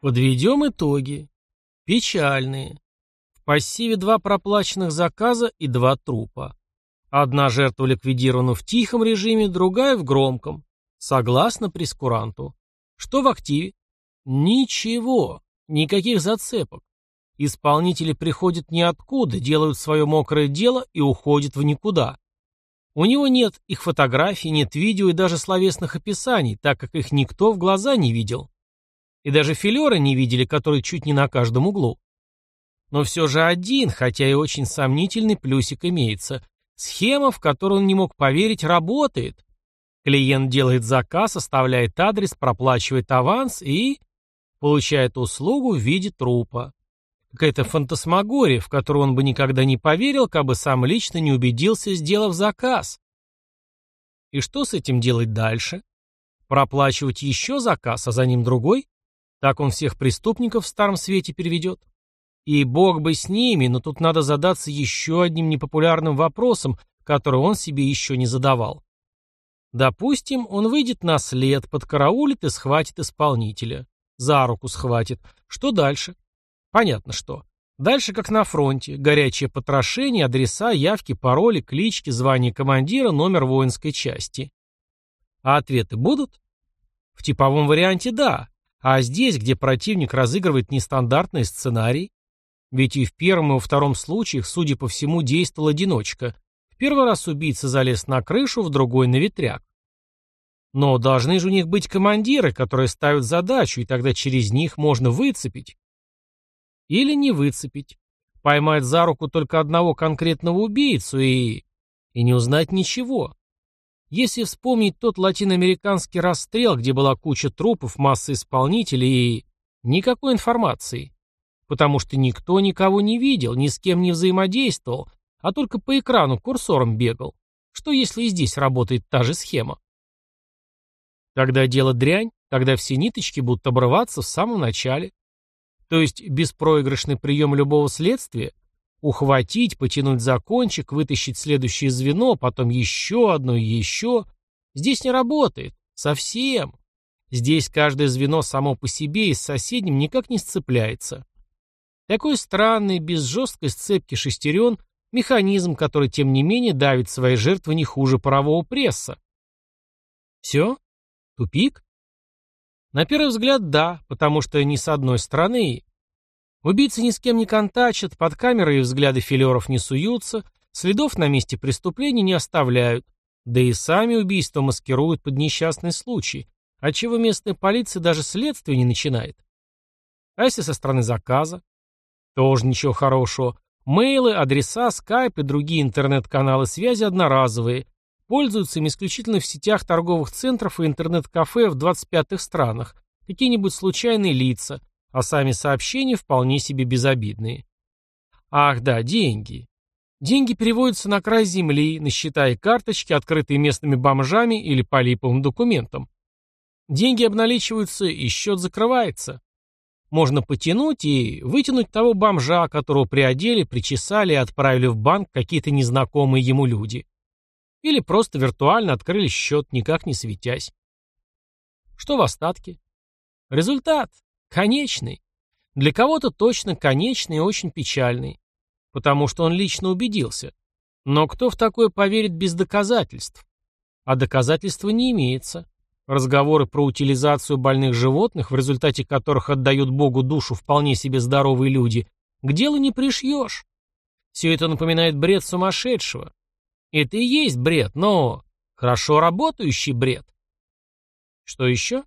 Подведем итоги. Печальные. В пассиве два проплаченных заказа и два трупа. Одна жертва ликвидирована в тихом режиме, другая в громком. Согласно прескуранту. Что в активе? Ничего. Никаких зацепок. Исполнители приходят ниоткуда, делают свое мокрое дело и уходят в никуда. У него нет их фотографий, нет видео и даже словесных описаний, так как их никто в глаза не видел. И даже филеры не видели, которые чуть не на каждом углу. Но все же один, хотя и очень сомнительный плюсик имеется. Схема, в которую он не мог поверить, работает. Клиент делает заказ, оставляет адрес, проплачивает аванс и... получает услугу в виде трупа. Какая-то фантасмагория, в которую он бы никогда не поверил, как бы сам лично не убедился, сделав заказ. И что с этим делать дальше? Проплачивать еще заказ, а за ним другой? Так он всех преступников в старом свете переведет? И бог бы с ними, но тут надо задаться еще одним непопулярным вопросом, который он себе еще не задавал. Допустим, он выйдет на след, подкараулит и схватит исполнителя. За руку схватит. Что дальше? Понятно что. Дальше как на фронте. Горячее потрошение, адреса, явки, пароли, клички, звание командира, номер воинской части. А ответы будут? В типовом варианте да. А здесь, где противник разыгрывает нестандартный сценарий? Ведь и в первом, и во втором случаях, судя по всему, действовал одиночка. В первый раз убийца залез на крышу, в другой — на ветряк. Но должны же у них быть командиры, которые ставят задачу, и тогда через них можно выцепить. Или не выцепить. Поймать за руку только одного конкретного убийцу и... и не узнать ничего. Если вспомнить тот латиноамериканский расстрел, где была куча трупов, масса исполнителей и... никакой информации. Потому что никто никого не видел, ни с кем не взаимодействовал, а только по экрану курсором бегал. Что если и здесь работает та же схема? Тогда дело дрянь, тогда все ниточки будут обрываться в самом начале. То есть беспроигрышный прием любого следствия – ухватить, потянуть за кончик, вытащить следующее звено, потом еще одно и еще – здесь не работает. Совсем. Здесь каждое звено само по себе и с соседним никак не сцепляется. Такой странный, без жесткой сцепки шестерен, механизм, который, тем не менее, давит свои жертвы не хуже парового пресса. Все? Тупик? На первый взгляд, да, потому что ни с одной стороны. Убийцы ни с кем не контачат, под камерой и взгляды филеров не суются, следов на месте преступления не оставляют, да и сами убийства маскируют под несчастный случай, отчего местная полиция даже следствие не начинает. А если со стороны заказа? Тоже ничего хорошего. Мейлы, адреса, скайп и другие интернет-каналы связи одноразовые, Пользуются им исключительно в сетях торговых центров и интернет-кафе в 25-х странах, какие-нибудь случайные лица, а сами сообщения вполне себе безобидные. Ах да, деньги. Деньги переводятся на край земли, на счета и карточки, открытые местными бомжами или по липовым документам. Деньги обналичиваются, и счет закрывается. Можно потянуть и вытянуть того бомжа, которого приодели, причесали и отправили в банк какие-то незнакомые ему люди. Или просто виртуально открыли счет, никак не светясь. Что в остатке? Результат. Конечный. Для кого-то точно конечный и очень печальный. Потому что он лично убедился. Но кто в такое поверит без доказательств? А доказательства не имеется. Разговоры про утилизацию больных животных, в результате которых отдают Богу душу вполне себе здоровые люди, к делу не пришьешь. Все это напоминает бред сумасшедшего. Это и есть бред, но хорошо работающий бред. Что еще?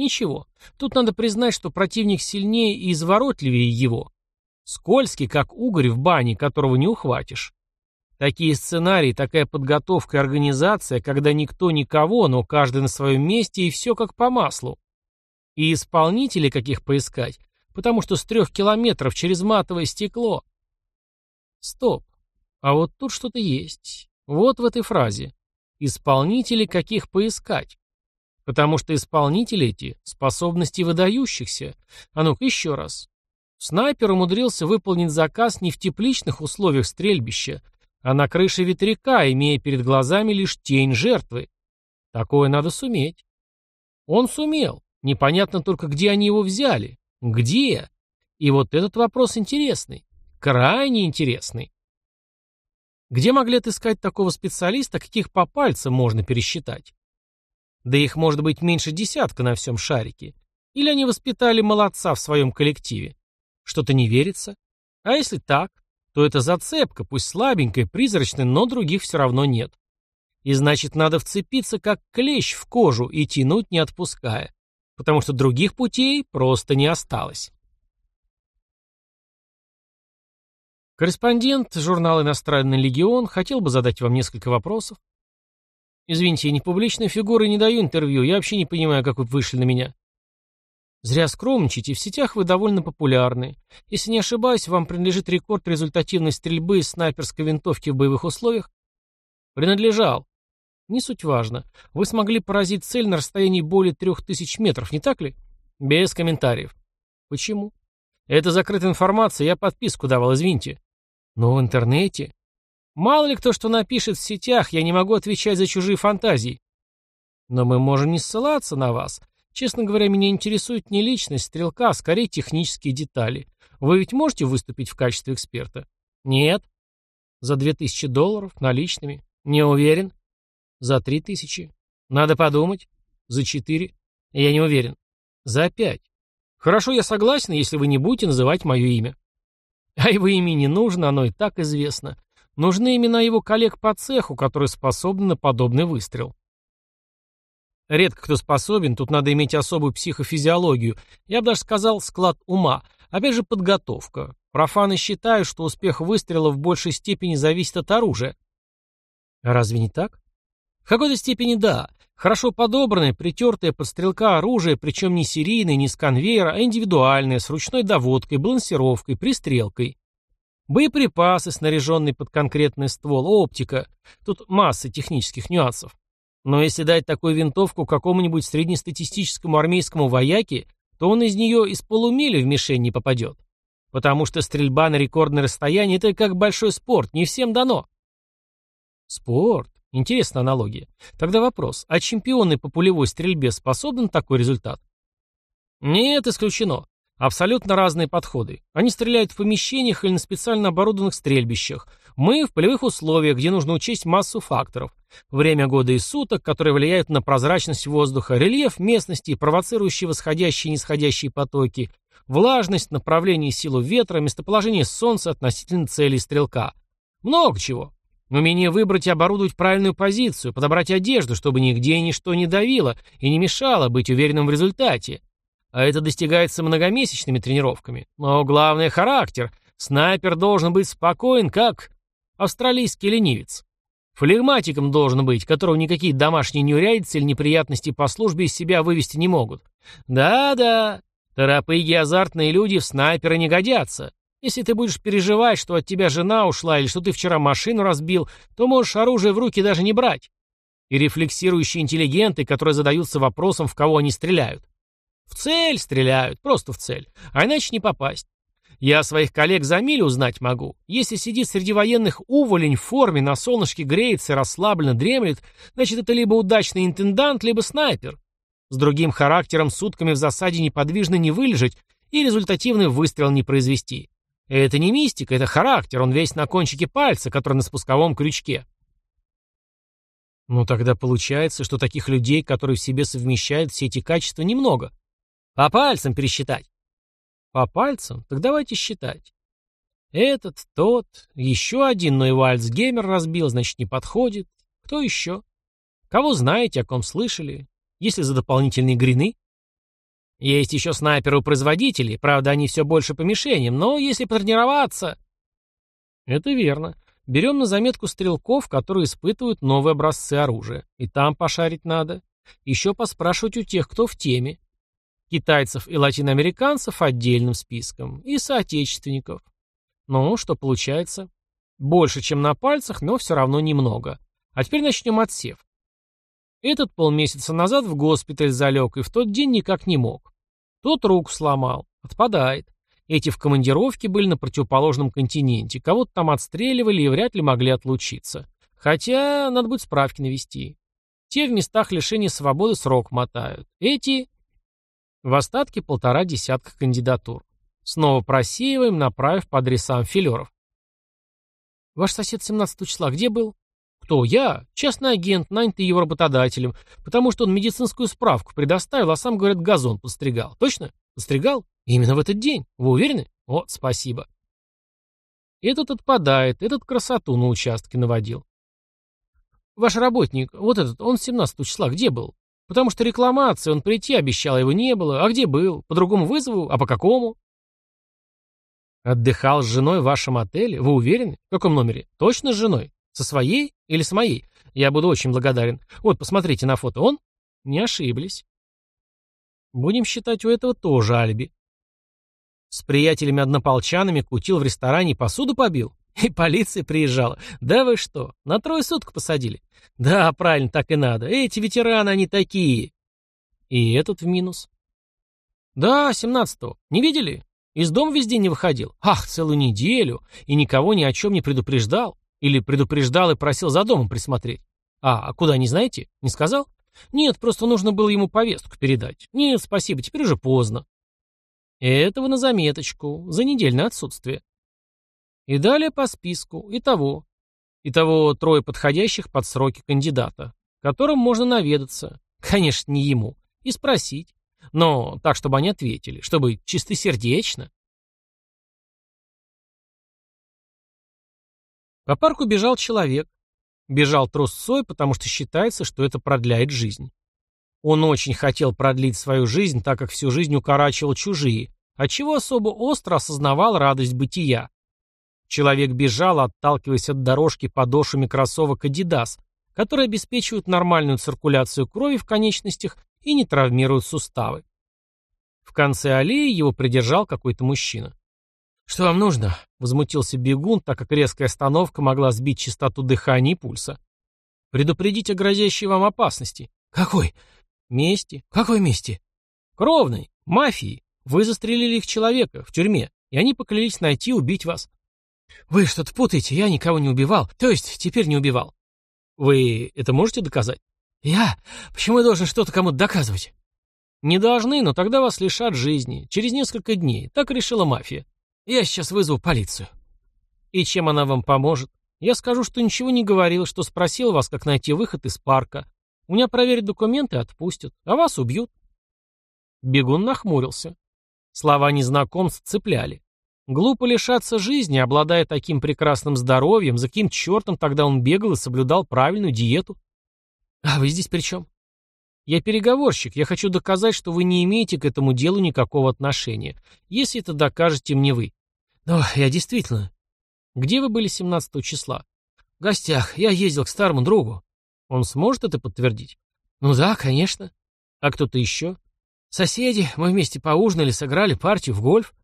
Ничего. Тут надо признать, что противник сильнее и изворотливее его. Скользкий, как угорь в бане, которого не ухватишь. Такие сценарии, такая подготовка и организация, когда никто никого, но каждый на своем месте и все как по маслу. И исполнители каких поискать, потому что с трех километров через матовое стекло. Стоп. А вот тут что-то есть. Вот в этой фразе. Исполнители каких поискать? Потому что исполнители эти — способности выдающихся. А ну-ка еще раз. Снайпер умудрился выполнить заказ не в тепличных условиях стрельбища, а на крыше ветряка, имея перед глазами лишь тень жертвы. Такое надо суметь. Он сумел. Непонятно только, где они его взяли. Где? И вот этот вопрос интересный. Крайне интересный. Где могли отыскать такого специалиста, каких по пальцам можно пересчитать? Да их может быть меньше десятка на всем шарике. Или они воспитали молодца в своем коллективе? Что-то не верится? А если так, то это зацепка, пусть слабенькая, призрачная, но других все равно нет. И значит, надо вцепиться как клещ в кожу и тянуть не отпуская, потому что других путей просто не осталось. Корреспондент журнала «Иностранный легион» хотел бы задать вам несколько вопросов. Извините, я не публичная фигура и не даю интервью, я вообще не понимаю, как вы вышли на меня. Зря скромничаете, в сетях вы довольно популярны. Если не ошибаюсь, вам принадлежит рекорд результативной стрельбы из снайперской винтовки в боевых условиях? Принадлежал. Не суть важно. Вы смогли поразить цель на расстоянии более трех тысяч метров, не так ли? Без комментариев. Почему? Это закрытая информация, я подписку давал, извините. Но в интернете? Мало ли кто что напишет в сетях, я не могу отвечать за чужие фантазии. Но мы можем не ссылаться на вас. Честно говоря, меня интересует не личность стрелка, а скорее технические детали. Вы ведь можете выступить в качестве эксперта? Нет. За две тысячи долларов, наличными? Не уверен. За три тысячи. Надо подумать. За четыре. Я не уверен. За пять. Хорошо, я согласен, если вы не будете называть мое имя. А его имя не нужно, оно и так известно. Нужны имена его коллег по цеху, которые способны на подобный выстрел. Редко кто способен, тут надо иметь особую психофизиологию, я бы даже сказал склад ума, опять же подготовка. Профаны считают, что успех выстрела в большей степени зависит от оружия. А разве не так? В какой-то степени да. Хорошо подобранное, притертое под стрелка оружие, причем не серийное, не с конвейера, а индивидуальное, с ручной доводкой, балансировкой, пристрелкой. Боеприпасы, снаряженные под конкретный ствол, оптика. Тут масса технических нюансов. Но если дать такую винтовку какому-нибудь среднестатистическому армейскому вояке, то он из нее из полумили в мишень не попадет. Потому что стрельба на рекордное расстояние – это как большой спорт, не всем дано. Спорт? Интересная аналогия. Тогда вопрос, а чемпионы по пулевой стрельбе способны на такой результат? Нет, исключено. Абсолютно разные подходы. Они стреляют в помещениях или на специально оборудованных стрельбищах. Мы в полевых условиях, где нужно учесть массу факторов. Время года и суток, которые влияют на прозрачность воздуха, рельеф местности, провоцирующие восходящие и нисходящие потоки, влажность, направление и силу ветра, местоположение солнца относительно цели стрелка. Много чего. Умение выбрать и оборудовать правильную позицию, подобрать одежду, чтобы нигде ничто не давило и не мешало быть уверенным в результате. А это достигается многомесячными тренировками. Но главное — характер. Снайпер должен быть спокоен, как австралийский ленивец. Флегматиком должен быть, которого никакие домашние неурядицы или неприятности по службе из себя вывести не могут. Да-да, торопыги азартные люди в снайперы не годятся. Если ты будешь переживать, что от тебя жена ушла или что ты вчера машину разбил, то можешь оружие в руки даже не брать. И рефлексирующие интеллигенты, которые задаются вопросом, в кого они стреляют. В цель стреляют, просто в цель. А иначе не попасть. Я своих коллег за милю узнать могу. Если сидит среди военных уволень в форме, на солнышке греется расслабленно дремлет, значит, это либо удачный интендант, либо снайпер. С другим характером сутками в засаде неподвижно не вылежать и результативный выстрел не произвести. Это не мистика, это характер, он весь на кончике пальца, который на спусковом крючке. Ну тогда получается, что таких людей, которые в себе совмещают все эти качества, немного. По пальцам пересчитать. По пальцам? Так давайте считать. Этот, тот, еще один, но его Альцгеймер разбил, значит, не подходит. Кто еще? Кого знаете, о ком слышали? Если за дополнительные грины? Есть еще снайперы-производители, правда, они все больше по мишеням, но если потренироваться... Это верно. Берем на заметку стрелков, которые испытывают новые образцы оружия. И там пошарить надо. Еще поспрашивать у тех, кто в теме китайцев и латиноамериканцев отдельным списком, и соотечественников. Ну, что получается? Больше, чем на пальцах, но все равно немного. А теперь начнем отсев. Этот полмесяца назад в госпиталь залег и в тот день никак не мог. Тот руку сломал. Отпадает. Эти в командировке были на противоположном континенте. Кого-то там отстреливали и вряд ли могли отлучиться. Хотя надо будет справки навести. Те в местах лишения свободы срок мотают. Эти В остатке полтора десятка кандидатур. Снова просеиваем, направив по адресам филеров. Ваш сосед 17 числа где был? Кто? Я. Частный агент, нанятый его работодателем, потому что он медицинскую справку предоставил, а сам, говорят, газон подстригал. Точно? Подстригал? Именно в этот день. Вы уверены? Вот, спасибо. Этот отпадает, этот красоту на участке наводил. Ваш работник, вот этот, он 17 числа где был? Потому что рекламация, он прийти обещал, его не было. А где был? По другому вызову? А по какому? Отдыхал с женой в вашем отеле? Вы уверены? В каком номере? Точно с женой? Со своей или с моей? Я буду очень благодарен. Вот, посмотрите на фото. Он? Не ошиблись. Будем считать, у этого тоже алиби. С приятелями-однополчанами кутил в ресторане и посуду побил? И полиция приезжала. Да вы что, на трое суток посадили? Да, правильно, так и надо. Эти ветераны, они такие. И этот в минус. Да, семнадцатого. Не видели? Из дома везде не выходил. Ах, целую неделю. И никого ни о чем не предупреждал. Или предупреждал и просил за домом присмотреть. А, а куда, не знаете? Не сказал? Нет, просто нужно было ему повестку передать. Нет, спасибо, теперь уже поздно. Этого на заметочку. За недельное отсутствие. И далее по списку. Итого. Итого трое подходящих под сроки кандидата, которым можно наведаться. Конечно, не ему. И спросить. Но так, чтобы они ответили. Чтобы чистосердечно. По парку бежал человек. Бежал трусцой, потому что считается, что это продляет жизнь. Он очень хотел продлить свою жизнь, так как всю жизнь укорачивал чужие, отчего особо остро осознавал радость бытия. Человек бежал, отталкиваясь от дорожки подошвами кроссовок Adidas, которые обеспечивают нормальную циркуляцию крови в конечностях и не травмируют суставы. В конце аллеи его придержал какой-то мужчина. «Что вам нужно?» — возмутился бегун, так как резкая остановка могла сбить частоту дыхания и пульса. «Предупредить о грозящей вам опасности». «Какой?» «Мести». «Какой мести?» «Кровной. Мафии. Вы застрелили их человека в тюрьме, и они поклялись найти и убить вас. «Вы что-то путаете, я никого не убивал. То есть, теперь не убивал». «Вы это можете доказать?» «Я? Почему я должен что-то кому-то доказывать?» «Не должны, но тогда вас лишат жизни. Через несколько дней. Так решила мафия. Я сейчас вызову полицию». «И чем она вам поможет?» «Я скажу, что ничего не говорил, что спросил вас, как найти выход из парка. У меня проверят документы и отпустят, а вас убьют». Бегун нахмурился. Слова незнакомца цепляли. Глупо лишаться жизни, обладая таким прекрасным здоровьем, за каким чертом тогда он бегал и соблюдал правильную диету? А вы здесь при чем? Я переговорщик, я хочу доказать, что вы не имеете к этому делу никакого отношения, если это докажете мне вы. Но я действительно... Где вы были 17 числа? В гостях, я ездил к старому другу. Он сможет это подтвердить? Ну да, конечно. А кто-то еще? Соседи, мы вместе поужинали, сыграли партию в гольф.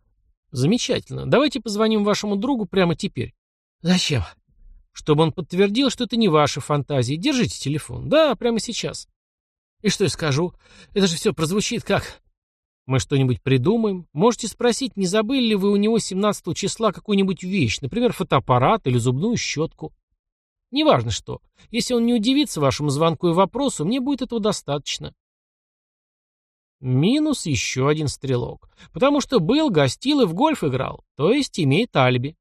Замечательно. Давайте позвоним вашему другу прямо теперь. Зачем? Чтобы он подтвердил, что это не ваши фантазии. Держите телефон. Да, прямо сейчас. И что я скажу? Это же все прозвучит как... Мы что-нибудь придумаем. Можете спросить, не забыли ли вы у него 17 числа какую-нибудь вещь, например, фотоаппарат или зубную щетку. Неважно что. Если он не удивится вашему звонку и вопросу, мне будет этого достаточно. Минус еще один стрелок. Потому что был, гостил и в гольф играл. То есть имеет алиби.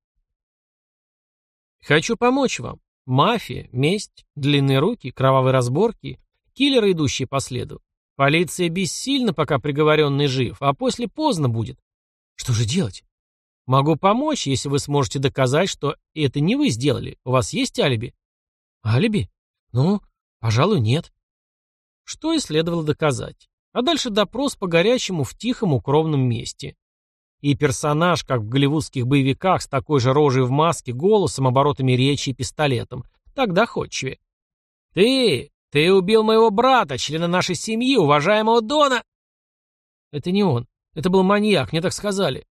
Хочу помочь вам. Мафия, месть, длинные руки, кровавые разборки, киллеры, идущие по следу. Полиция бессильна, пока приговоренный жив, а после поздно будет. Что же делать? Могу помочь, если вы сможете доказать, что это не вы сделали. У вас есть алиби? Алиби? Ну, пожалуй, нет. Что и следовало доказать. А дальше допрос по горячему в тихом укромном месте. И персонаж, как в голливудских боевиках, с такой же рожей в маске, голосом, оборотами речи и пистолетом. Так доходчивее. «Ты! Ты убил моего брата, члена нашей семьи, уважаемого Дона!» Это не он. Это был маньяк, мне так сказали.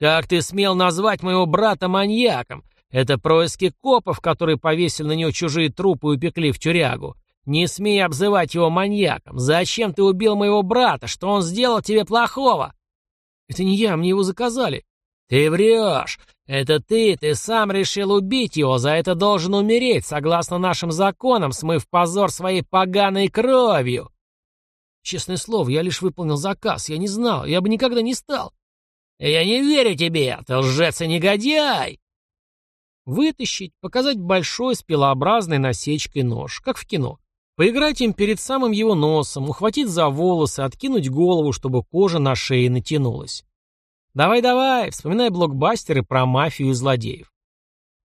«Как ты смел назвать моего брата маньяком? Это происки копов, которые повесили на него чужие трупы и упекли в тюрягу. «Не смей обзывать его маньяком! Зачем ты убил моего брата? Что он сделал тебе плохого?» «Это не я, мне его заказали». «Ты врешь! Это ты, ты сам решил убить его, за это должен умереть, согласно нашим законам, смыв позор своей поганой кровью!» Честное слово, я лишь выполнил заказ, я не знал, я бы никогда не стал. Я не верю тебе, ты лжец и негодяй. Вытащить, показать большой с пилообразной насечкой нож, как в кино. Поиграть им перед самым его носом, ухватить за волосы, откинуть голову, чтобы кожа на шее натянулась. Давай-давай, вспоминай блокбастеры про мафию и злодеев.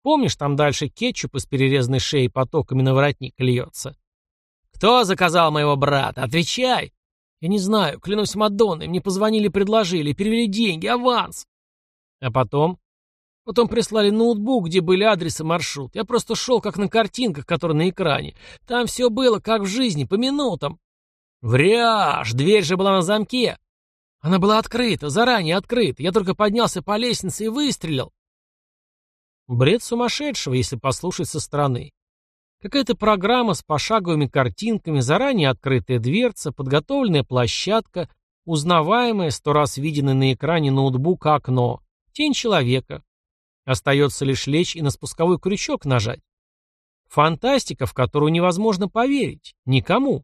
Помнишь, там дальше кетчуп из перерезанной шеи потоками на воротник льется? «Кто заказал моего брата? Отвечай!» «Я не знаю, клянусь Мадонной, мне позвонили, предложили, перевели деньги, аванс!» А потом? Потом прислали ноутбук, где были адрес и маршрут. Я просто шел, как на картинках, которые на экране. Там все было, как в жизни, по минутам. Вряж, дверь же была на замке. Она была открыта, заранее открыта. Я только поднялся по лестнице и выстрелил. Бред сумасшедшего, если послушать со стороны. Какая-то программа с пошаговыми картинками, заранее открытая дверца, подготовленная площадка, узнаваемое, сто раз виденное на экране ноутбука окно, тень человека, Остается лишь лечь и на спусковой крючок нажать. Фантастика, в которую невозможно поверить. Никому.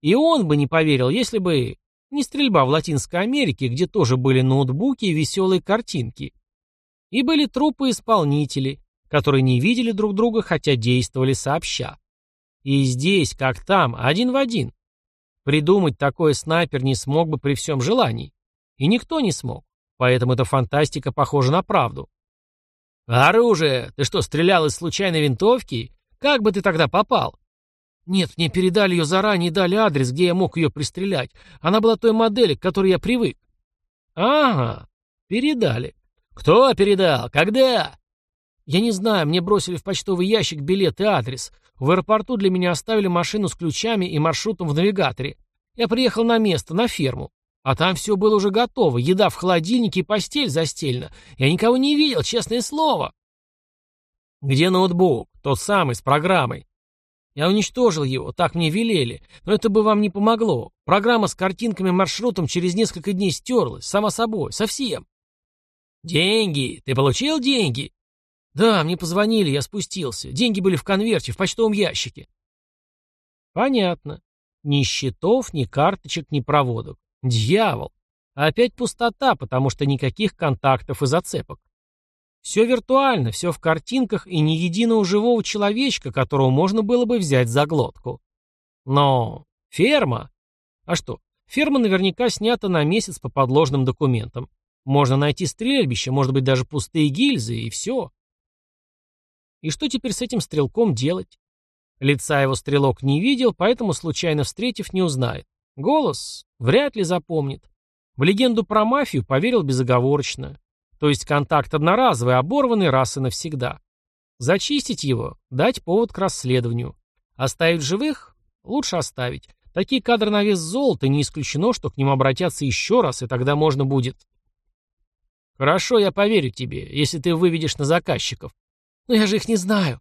И он бы не поверил, если бы не стрельба в Латинской Америке, где тоже были ноутбуки и веселые картинки. И были трупы исполнителей, которые не видели друг друга, хотя действовали сообща. И здесь, как там, один в один. Придумать такое снайпер не смог бы при всем желании. И никто не смог. Поэтому эта фантастика похожа на правду. «Оружие! Ты что, стрелял из случайной винтовки? Как бы ты тогда попал?» «Нет, мне передали ее заранее и дали адрес, где я мог ее пристрелять. Она была той модели, к которой я привык». «Ага, передали. Кто передал? Когда?» «Я не знаю, мне бросили в почтовый ящик билет и адрес. В аэропорту для меня оставили машину с ключами и маршрутом в навигаторе. Я приехал на место, на ферму. А там все было уже готово, еда в холодильнике и постель застелена. Я никого не видел, честное слово. Где ноутбук? Тот самый, с программой. Я уничтожил его, так мне велели. Но это бы вам не помогло. Программа с картинками маршрутом через несколько дней стерлась, сама собой, совсем. Деньги? Ты получил деньги? Да, мне позвонили, я спустился. Деньги были в конверте, в почтовом ящике. Понятно. Ни счетов, ни карточек, ни проводок. Дьявол! опять пустота, потому что никаких контактов и зацепок. Все виртуально, все в картинках и ни единого живого человечка, которого можно было бы взять за глотку. Но ферма? А что, ферма наверняка снята на месяц по подложным документам. Можно найти стрельбище, может быть даже пустые гильзы, и все. И что теперь с этим стрелком делать? Лица его стрелок не видел, поэтому, случайно встретив, не узнает. Голос вряд ли запомнит. В легенду про мафию поверил безоговорочно. То есть контакт одноразовый, оборванный раз и навсегда. Зачистить его, дать повод к расследованию. Оставить живых? Лучше оставить. Такие кадры на вес золота, не исключено, что к ним обратятся еще раз, и тогда можно будет... Хорошо, я поверю тебе, если ты выведешь на заказчиков. Но я же их не знаю.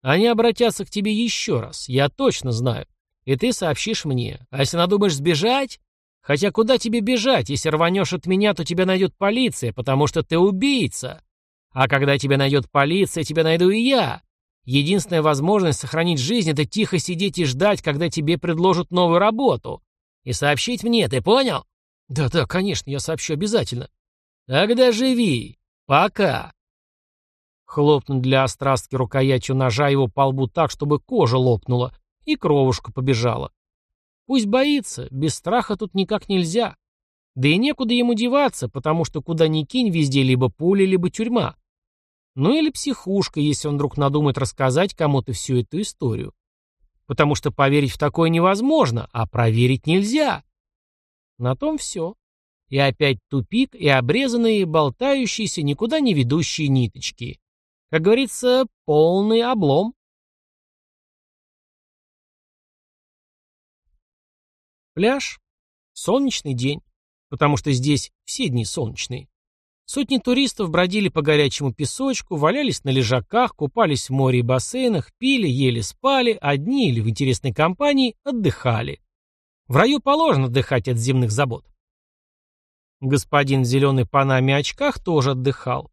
Они обратятся к тебе еще раз, я точно знаю. И ты сообщишь мне. А если надумаешь сбежать? Хотя куда тебе бежать? Если рванешь от меня, то тебя найдет полиция, потому что ты убийца. А когда тебя найдет полиция, тебя найду и я. Единственная возможность сохранить жизнь — это тихо сидеть и ждать, когда тебе предложат новую работу. И сообщить мне, ты понял? Да-да, конечно, я сообщу обязательно. Тогда живи. Пока. Хлопнуть для острастки рукоятью ножа его по лбу так, чтобы кожа лопнула, и кровушка побежала. Пусть боится, без страха тут никак нельзя. Да и некуда ему деваться, потому что куда ни кинь, везде либо пуля, либо тюрьма. Ну или психушка, если он вдруг надумает рассказать кому-то всю эту историю. Потому что поверить в такое невозможно, а проверить нельзя. На том все. И опять тупик, и обрезанные, болтающиеся, никуда не ведущие ниточки. Как говорится, полный облом. Пляж. Солнечный день. Потому что здесь все дни солнечные. Сотни туристов бродили по горячему песочку, валялись на лежаках, купались в море и бассейнах, пили, ели, спали, одни или в интересной компании отдыхали. В раю положено отдыхать от земных забот. Господин в зеленой панаме очках тоже отдыхал.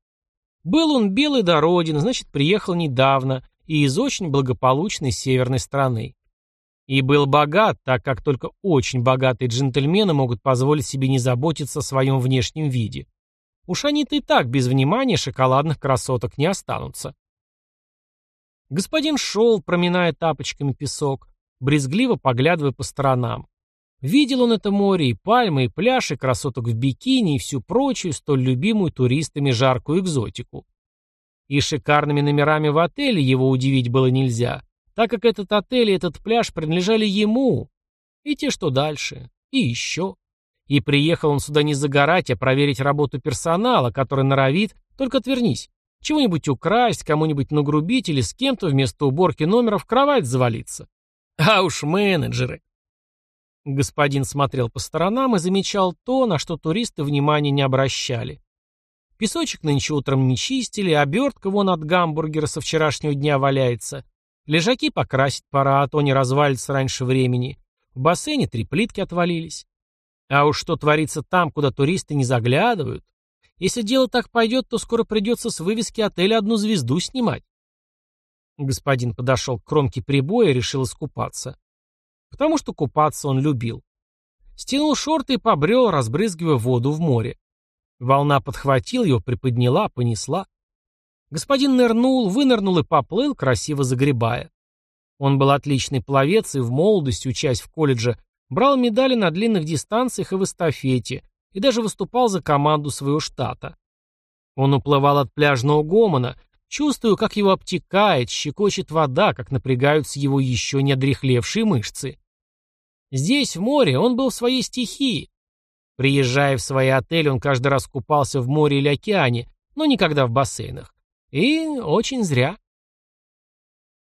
Был он белый до родины, значит, приехал недавно и из очень благополучной северной страны. И был богат, так как только очень богатые джентльмены могут позволить себе не заботиться о своем внешнем виде. Уж они-то и так без внимания шоколадных красоток не останутся. Господин шел, проминая тапочками песок, брезгливо поглядывая по сторонам. Видел он это море, и пальмы, и пляж, и красоток в бикини, и всю прочую, столь любимую туристами жаркую экзотику. И шикарными номерами в отеле его удивить было нельзя, так как этот отель и этот пляж принадлежали ему. И те, что дальше, и еще. И приехал он сюда не загорать, а проверить работу персонала, который норовит, только отвернись, чего-нибудь украсть, кому-нибудь нагрубить или с кем-то вместо уборки номера в кровать завалиться. А уж менеджеры. Господин смотрел по сторонам и замечал то, на что туристы внимания не обращали. Песочек нынче утром не чистили, обертка вон от гамбургера со вчерашнего дня валяется. Лежаки покрасить пора, а то не развалится раньше времени. В бассейне три плитки отвалились. А уж что творится там, куда туристы не заглядывают. Если дело так пойдет, то скоро придется с вывески отеля одну звезду снимать. Господин подошел к кромке прибоя и решил искупаться потому что купаться он любил. Стянул шорты и побрел, разбрызгивая воду в море. Волна подхватила его, приподняла, понесла. Господин нырнул, вынырнул и поплыл, красиво загребая. Он был отличный пловец и в молодости, учась в колледже, брал медали на длинных дистанциях и в эстафете, и даже выступал за команду своего штата. Он уплывал от пляжного гомона, чувствуя, как его обтекает, щекочет вода, как напрягаются его еще не одрехлевшие мышцы. Здесь, в море, он был в своей стихии. Приезжая в свои отели, он каждый раз купался в море или океане, но никогда в бассейнах. И очень зря.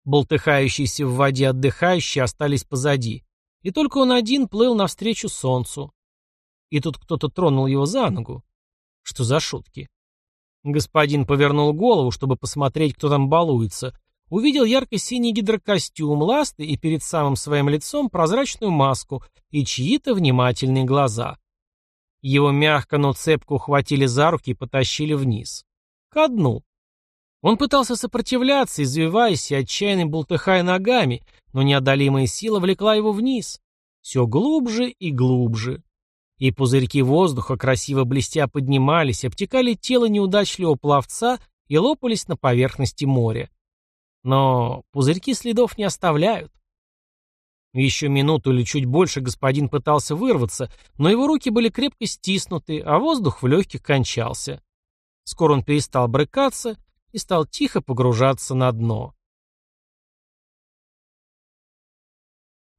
Болтыхающиеся в воде отдыхающие остались позади, и только он один плыл навстречу солнцу. И тут кто-то тронул его за ногу. Что за шутки? Господин повернул голову, чтобы посмотреть, кто там балуется, увидел ярко-синий гидрокостюм, ласты и перед самым своим лицом прозрачную маску и чьи-то внимательные глаза. Его мягко, но цепко ухватили за руки и потащили вниз. Ко дну. Он пытался сопротивляться, извиваясь и отчаянно бултыхая ногами, но неодолимая сила влекла его вниз. Все глубже и глубже. И пузырьки воздуха, красиво блестя, поднимались, обтекали тело неудачливого пловца и лопались на поверхности моря. Но пузырьки следов не оставляют. Еще минуту или чуть больше господин пытался вырваться, но его руки были крепко стиснуты, а воздух в легких кончался. Скоро он перестал брыкаться и стал тихо погружаться на дно.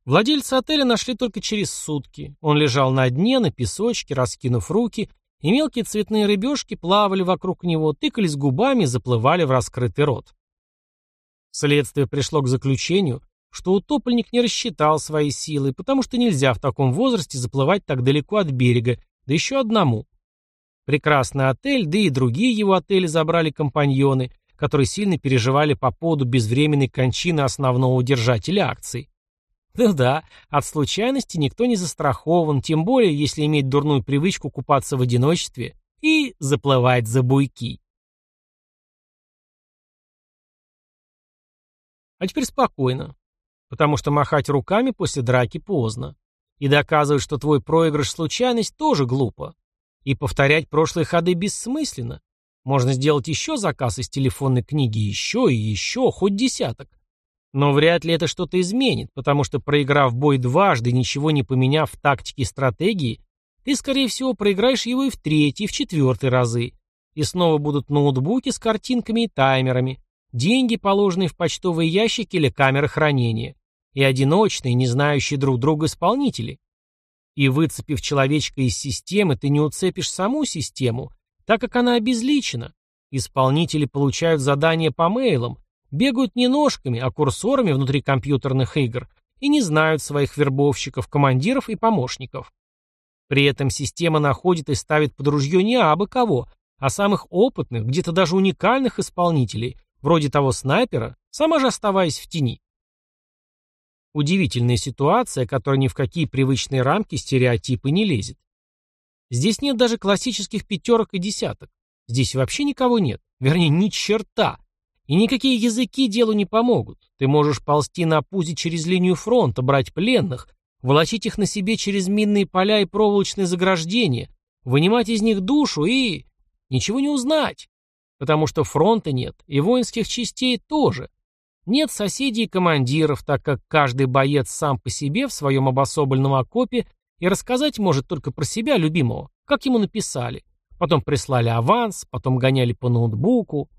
Владельца отеля нашли только через сутки. Он лежал на дне, на песочке, раскинув руки, и мелкие цветные рыбешки плавали вокруг него, тыкались губами и заплывали в раскрытый рот. Следствие пришло к заключению, что утопленник не рассчитал свои силы, потому что нельзя в таком возрасте заплывать так далеко от берега, да еще одному. Прекрасный отель, да и другие его отели забрали компаньоны, которые сильно переживали по поводу безвременной кончины основного держателя акций. Да-да, от случайности никто не застрахован, тем более, если иметь дурную привычку купаться в одиночестве и заплывать за буйки. А теперь спокойно. Потому что махать руками после драки поздно. И доказывать, что твой проигрыш – случайность, тоже глупо. И повторять прошлые ходы бессмысленно. Можно сделать еще заказ из телефонной книги, еще и еще, хоть десяток. Но вряд ли это что-то изменит, потому что проиграв бой дважды, ничего не поменяв в тактике и стратегии, ты, скорее всего, проиграешь его и в третий, и в четвертый разы. И снова будут ноутбуки с картинками и таймерами, деньги, положенные в почтовые ящики или камеры хранения, и одиночные, не знающие друг друга исполнители. И выцепив человечка из системы, ты не уцепишь саму систему, так как она обезличена. Исполнители получают задания по мейлам, бегают не ножками, а курсорами внутри компьютерных игр и не знают своих вербовщиков, командиров и помощников. При этом система находит и ставит под ружье не абы кого, а самых опытных, где-то даже уникальных исполнителей, вроде того снайпера, сама же оставаясь в тени. Удивительная ситуация, которая ни в какие привычные рамки стереотипы не лезет. Здесь нет даже классических пятерок и десяток. Здесь вообще никого нет. Вернее, ни черта. И никакие языки делу не помогут. Ты можешь ползти на пузе через линию фронта, брать пленных, волочить их на себе через минные поля и проволочные заграждения, вынимать из них душу и... ничего не узнать. Потому что фронта нет, и воинских частей тоже. Нет соседей и командиров, так как каждый боец сам по себе в своем обособленном окопе и рассказать может только про себя, любимого, как ему написали. Потом прислали аванс, потом гоняли по ноутбуку.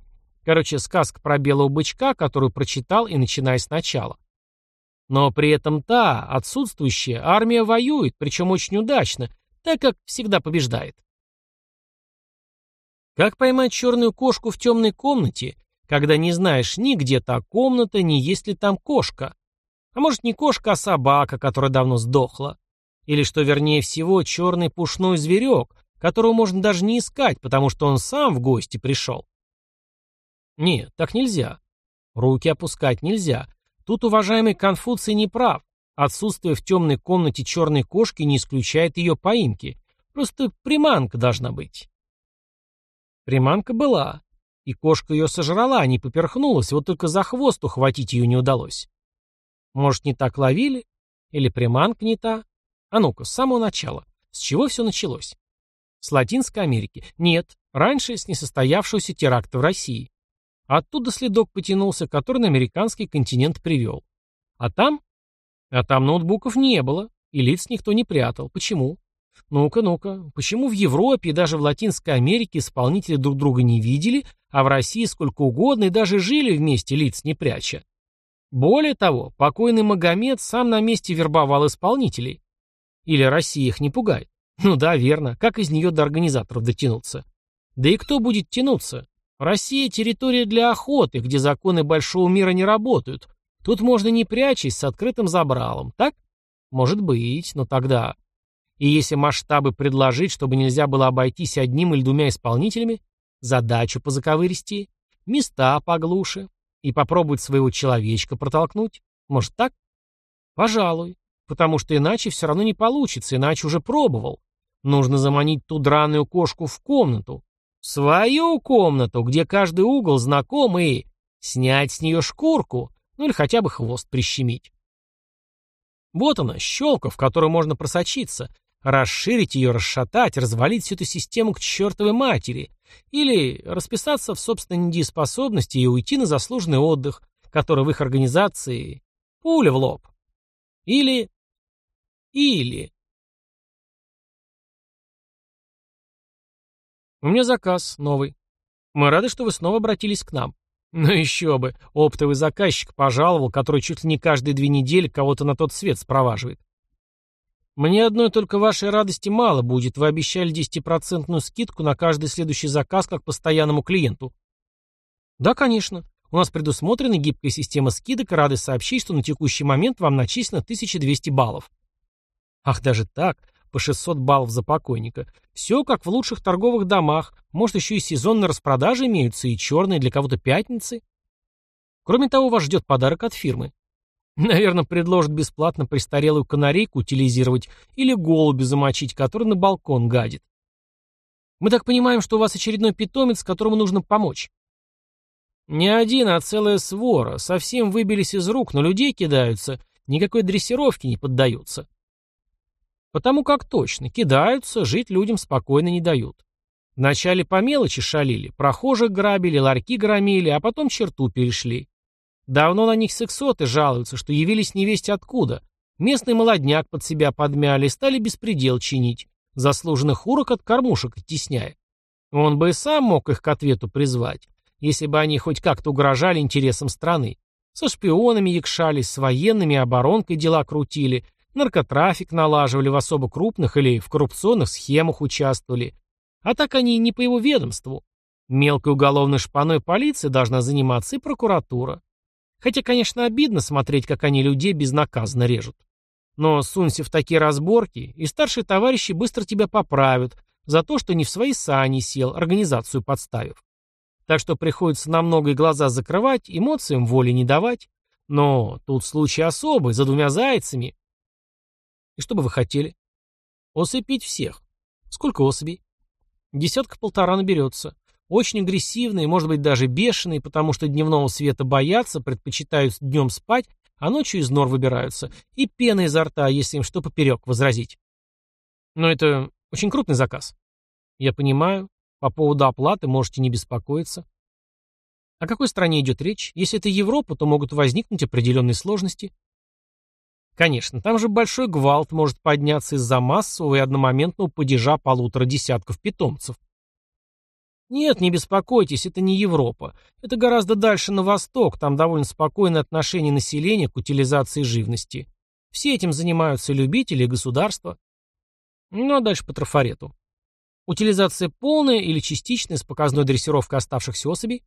Короче, сказка про белого бычка, которую прочитал и начиная сначала. Но при этом та, отсутствующая, армия воюет, причем очень удачно, так как всегда побеждает. Как поймать черную кошку в темной комнате, когда не знаешь ни где та комната, ни есть ли там кошка? А может не кошка, а собака, которая давно сдохла? Или, что вернее всего, черный пушной зверек, которого можно даже не искать, потому что он сам в гости пришел? Нет, так нельзя. Руки опускать нельзя. Тут уважаемый Конфуций не прав. Отсутствие в темной комнате черной кошки не исключает ее поимки. Просто приманка должна быть. Приманка была. И кошка ее сожрала, а не поперхнулась, вот только за хвост ухватить ее не удалось. Может, не так ловили? Или приманка не та? А ну-ка, с самого начала. С чего все началось? С Латинской Америки? Нет, раньше с несостоявшегося теракта в России. Оттуда следок потянулся, который на американский континент привел. А там? А там ноутбуков не было, и лиц никто не прятал. Почему? Ну-ка, ну-ка, почему в Европе и даже в Латинской Америке исполнители друг друга не видели, а в России сколько угодно и даже жили вместе лиц не пряча? Более того, покойный Магомед сам на месте вербовал исполнителей. Или Россия их не пугает? Ну да, верно. Как из нее до организаторов дотянуться? Да и кто будет тянуться? Россия – территория для охоты, где законы большого мира не работают. Тут можно не прячась, с открытым забралом, так? Может быть, но тогда... И если масштабы предложить, чтобы нельзя было обойтись одним или двумя исполнителями, задачу по заковыристи, места поглуше, и попробовать своего человечка протолкнуть, может так? Пожалуй, потому что иначе все равно не получится, иначе уже пробовал. Нужно заманить ту драную кошку в комнату, свою комнату, где каждый угол знаком, и снять с нее шкурку, ну или хотя бы хвост прищемить. Вот она, щелка, в которую можно просочиться, расширить ее, расшатать, развалить всю эту систему к чертовой матери, или расписаться в собственной недееспособности и уйти на заслуженный отдых, который в их организации пуля в лоб. Или... Или... У меня заказ новый. Мы рады, что вы снова обратились к нам. Ну еще бы, оптовый заказчик пожаловал, который чуть ли не каждые две недели кого-то на тот свет спроваживает. Мне одной только вашей радости мало будет, вы обещали 10% скидку на каждый следующий заказ как постоянному клиенту. Да, конечно. У нас предусмотрена гибкая система скидок и рады сообщить, что на текущий момент вам начислено 1200 баллов. Ах, даже так? по 600 баллов за покойника. Все как в лучших торговых домах. Может, еще и сезонные распродажи имеются, и черные для кого-то пятницы. Кроме того, вас ждет подарок от фирмы. Наверное, предложат бесплатно престарелую канарейку утилизировать или голуби замочить, который на балкон гадит. Мы так понимаем, что у вас очередной питомец, которому нужно помочь. Не один, а целая свора. Совсем выбились из рук, но людей кидаются. Никакой дрессировки не поддаются. Потому как точно, кидаются, жить людям спокойно не дают. Вначале по мелочи шалили, прохожих грабили, ларьки громили, а потом черту перешли. Давно на них сексоты жалуются, что явились невесть откуда. Местный молодняк под себя подмяли и стали беспредел чинить, заслуженных урок от кормушек оттесняя. Он бы и сам мог их к ответу призвать, если бы они хоть как-то угрожали интересам страны. Со шпионами якшались, с военными оборонкой дела крутили, наркотрафик налаживали в особо крупных или в коррупционных схемах участвовали. А так они не по его ведомству. Мелкой уголовной шпаной полиции должна заниматься и прокуратура. Хотя, конечно, обидно смотреть, как они людей безнаказанно режут. Но сунься в такие разборки, и старшие товарищи быстро тебя поправят за то, что не в свои сани сел, организацию подставив. Так что приходится на многое глаза закрывать, эмоциям воли не давать. Но тут случай особый, за двумя зайцами. И что бы вы хотели? Усыпить всех. Сколько особей? Десятка-полтора наберется. Очень агрессивные, может быть даже бешеные, потому что дневного света боятся, предпочитают днем спать, а ночью из нор выбираются. И пена изо рта, если им что поперек возразить. Но это очень крупный заказ. Я понимаю. По поводу оплаты можете не беспокоиться. О какой стране идет речь? Если это Европа, то могут возникнуть определенные сложности. Конечно, там же большой гвалт может подняться из-за массового и одномоментного падежа полутора десятков питомцев. Нет, не беспокойтесь, это не Европа. Это гораздо дальше на восток, там довольно спокойное отношение населения к утилизации живности. Все этим занимаются любители и государства. Ну а дальше по трафарету. Утилизация полная или частичная с показной дрессировкой оставшихся особей?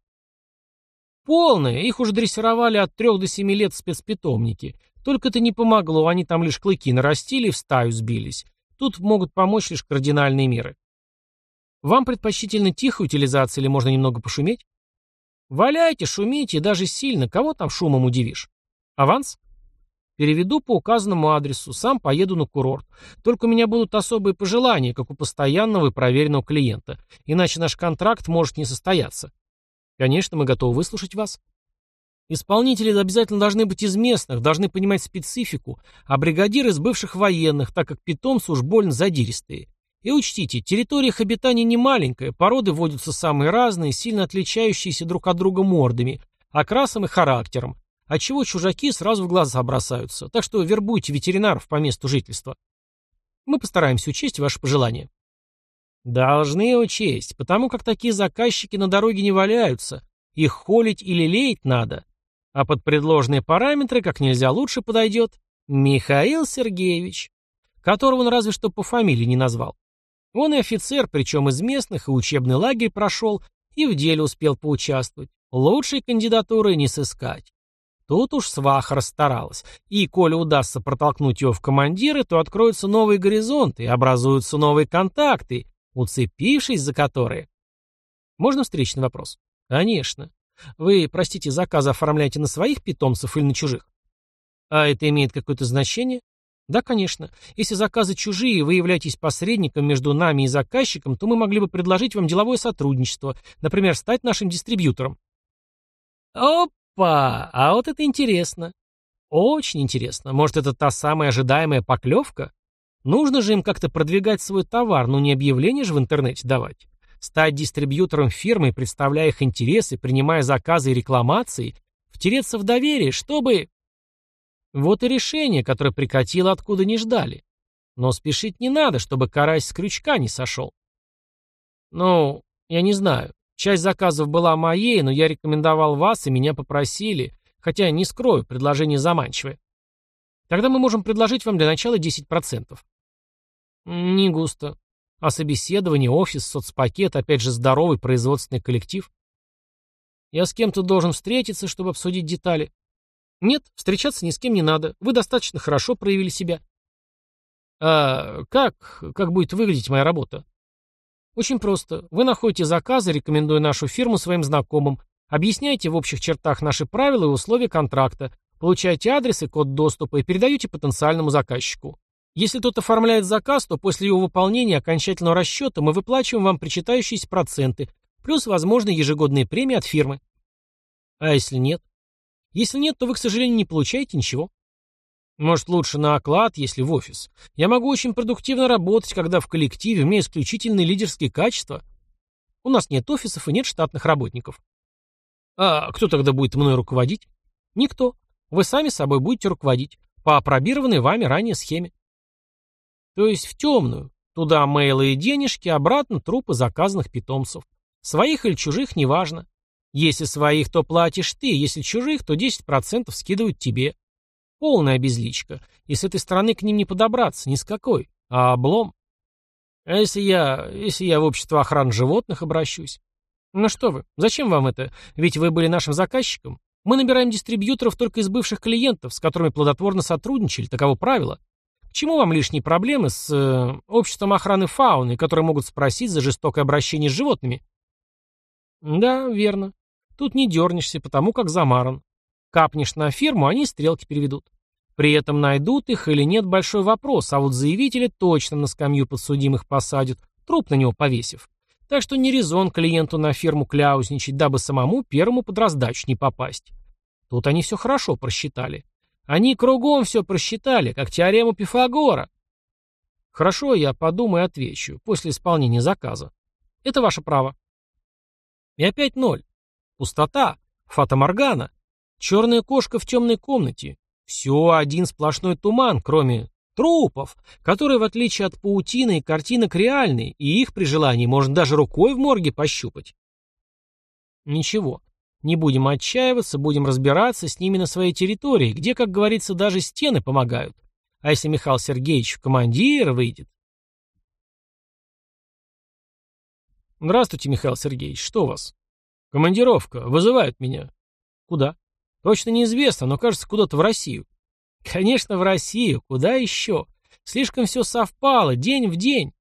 Полная, их уже дрессировали от 3 до 7 лет в спецпитомнике. Только это не помогло, они там лишь клыки нарастили и в стаю сбились. Тут могут помочь лишь кардинальные меры. Вам предпочтительно тихая утилизация или можно немного пошуметь? Валяйте, шумите, даже сильно, кого там шумом удивишь? Аванс? Переведу по указанному адресу, сам поеду на курорт. Только у меня будут особые пожелания, как у постоянного и проверенного клиента, иначе наш контракт может не состояться. Конечно, мы готовы выслушать вас. Исполнители обязательно должны быть из местных, должны понимать специфику, а бригадиры из бывших военных, так как питомцы уж больно задиристые. И учтите, территория их обитания не маленькая, породы водятся самые разные, сильно отличающиеся друг от друга мордами, окрасом и характером, отчего чужаки сразу в глаза бросаются, так что вербуйте ветеринаров по месту жительства. Мы постараемся учесть ваши пожелания. Должны учесть, потому как такие заказчики на дороге не валяются, их холить или леять надо. А под предложенные параметры как нельзя лучше подойдет Михаил Сергеевич, которого он разве что по фамилии не назвал. Он и офицер, причем из местных, и учебный лагерь прошел, и в деле успел поучаствовать. Лучшей кандидатуры не сыскать. Тут уж сваха расстаралась. И, коли удастся протолкнуть его в командиры, то откроются новые горизонты, образуются новые контакты, уцепившись за которые. Можно встречный вопрос? Конечно. Вы, простите, заказы оформляете на своих питомцев или на чужих? А это имеет какое-то значение? Да, конечно. Если заказы чужие, вы являетесь посредником между нами и заказчиком, то мы могли бы предложить вам деловое сотрудничество, например, стать нашим дистрибьютором. Оп! Опа! А вот это интересно. Очень интересно. Может, это та самая ожидаемая поклевка? Нужно же им как-то продвигать свой товар, но не объявление же в интернете давать. Стать дистрибьютором фирмы, представляя их интересы, принимая заказы и рекламации, втереться в доверие, чтобы... Вот и решение, которое прикатило откуда не ждали. Но спешить не надо, чтобы карась с крючка не сошел. Ну, я не знаю. Часть заказов была моей, но я рекомендовал вас, и меня попросили, хотя, не скрою, предложение заманчивое. Тогда мы можем предложить вам для начала 10%. Не густо. А собеседование, офис, соцпакет, опять же здоровый производственный коллектив. Я с кем-то должен встретиться, чтобы обсудить детали. Нет, встречаться ни с кем не надо. Вы достаточно хорошо проявили себя. А как, как будет выглядеть моя работа? Очень просто. Вы находите заказы, рекомендуя нашу фирму своим знакомым, объясняете в общих чертах наши правила и условия контракта, получаете адрес и код доступа и передаете потенциальному заказчику. Если тот оформляет заказ, то после его выполнения окончательного расчета мы выплачиваем вам причитающиеся проценты, плюс возможные ежегодные премии от фирмы. А если нет? Если нет, то вы, к сожалению, не получаете ничего. Может, лучше на оклад, если в офис. Я могу очень продуктивно работать, когда в коллективе, имею исключительные лидерские качества. У нас нет офисов и нет штатных работников. А кто тогда будет мной руководить? Никто. Вы сами собой будете руководить. По опробированной вами ранее схеме. То есть в темную. Туда мейлы и денежки, обратно трупы заказанных питомцев. Своих или чужих, неважно. Если своих, то платишь ты, если чужих, то 10% скидывают тебе. Полная безличка. И с этой стороны к ним не подобраться, ни с какой. А облом? А если я... если я в общество охраны животных обращусь? Ну что вы, зачем вам это? Ведь вы были нашим заказчиком. Мы набираем дистрибьюторов только из бывших клиентов, с которыми плодотворно сотрудничали, таково правило. К чему вам лишние проблемы с э, обществом охраны фауны, которые могут спросить за жестокое обращение с животными? Да, верно. Тут не дернешься, потому как замаран. Капнешь на фирму, они стрелки переведут. При этом найдут их или нет большой вопрос, а вот заявителя точно на скамью подсудимых посадят, труп на него повесив. Так что не резон клиенту на ферму кляузничать, дабы самому первому под раздачу не попасть. Тут они все хорошо просчитали. Они кругом все просчитали, как теорему Пифагора. Хорошо, я подумаю и отвечу, после исполнения заказа. Это ваше право. И опять ноль. Пустота. Фата-моргана. Черная кошка в темной комнате. Все один сплошной туман, кроме трупов, которые, в отличие от паутины картинок, реальные, и их при желании можно даже рукой в морге пощупать. Ничего. Не будем отчаиваться, будем разбираться с ними на своей территории, где, как говорится, даже стены помогают. А если Михаил Сергеевич в командир выйдет? Здравствуйте, Михаил Сергеевич, что у вас? Командировка, вызывают меня. Куда? Точно неизвестно, но кажется, куда-то в Россию. Конечно, в Россию, куда еще? Слишком все совпало, день в день.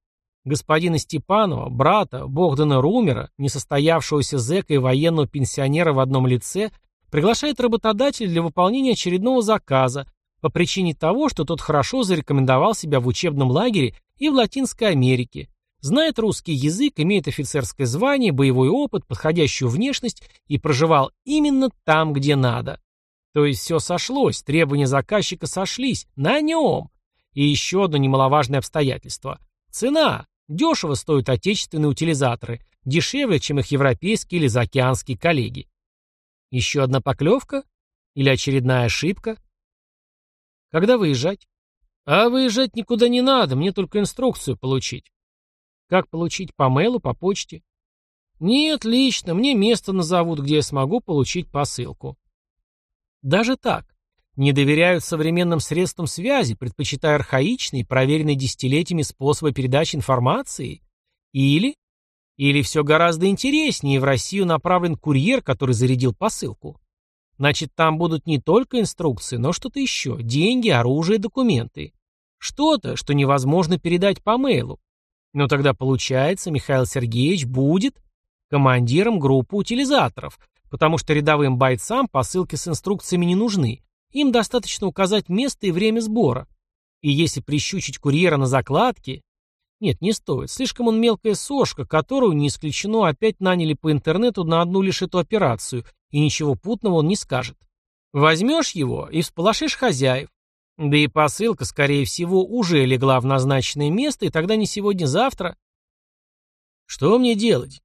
Господина Степанова, брата Богдана Румера, несостоявшегося зэка и военного пенсионера в одном лице, приглашает работодатель для выполнения очередного заказа по причине того, что тот хорошо зарекомендовал себя в учебном лагере и в Латинской Америке, знает русский язык, имеет офицерское звание, боевой опыт, подходящую внешность и проживал именно там, где надо. То есть все сошлось, требования заказчика сошлись, на нем. И еще одно немаловажное обстоятельство. Цена. Дешево стоят отечественные утилизаторы, дешевле, чем их европейские или заокеанские коллеги. Еще одна поклевка? Или очередная ошибка? Когда выезжать? А выезжать никуда не надо, мне только инструкцию получить. Как получить? По мейлу, по почте? Нет, лично, мне место назовут, где я смогу получить посылку. Даже так. Не доверяют современным средствам связи, предпочитая архаичные, проверенные десятилетиями способы передачи информации? Или? Или все гораздо интереснее, в Россию направлен курьер, который зарядил посылку? Значит, там будут не только инструкции, но что-то еще. Деньги, оружие, документы. Что-то, что невозможно передать по мейлу. Но тогда получается, Михаил Сергеевич будет командиром группы утилизаторов, потому что рядовым бойцам посылки с инструкциями не нужны, им достаточно указать место и время сбора. И если прищучить курьера на закладке... Нет, не стоит. Слишком он мелкая сошка, которую, не исключено, опять наняли по интернету на одну лишь эту операцию, и ничего путного он не скажет. Возьмешь его и всполошишь хозяев. Да и посылка, скорее всего, уже легла в назначенное место, и тогда не сегодня-завтра. Что мне делать?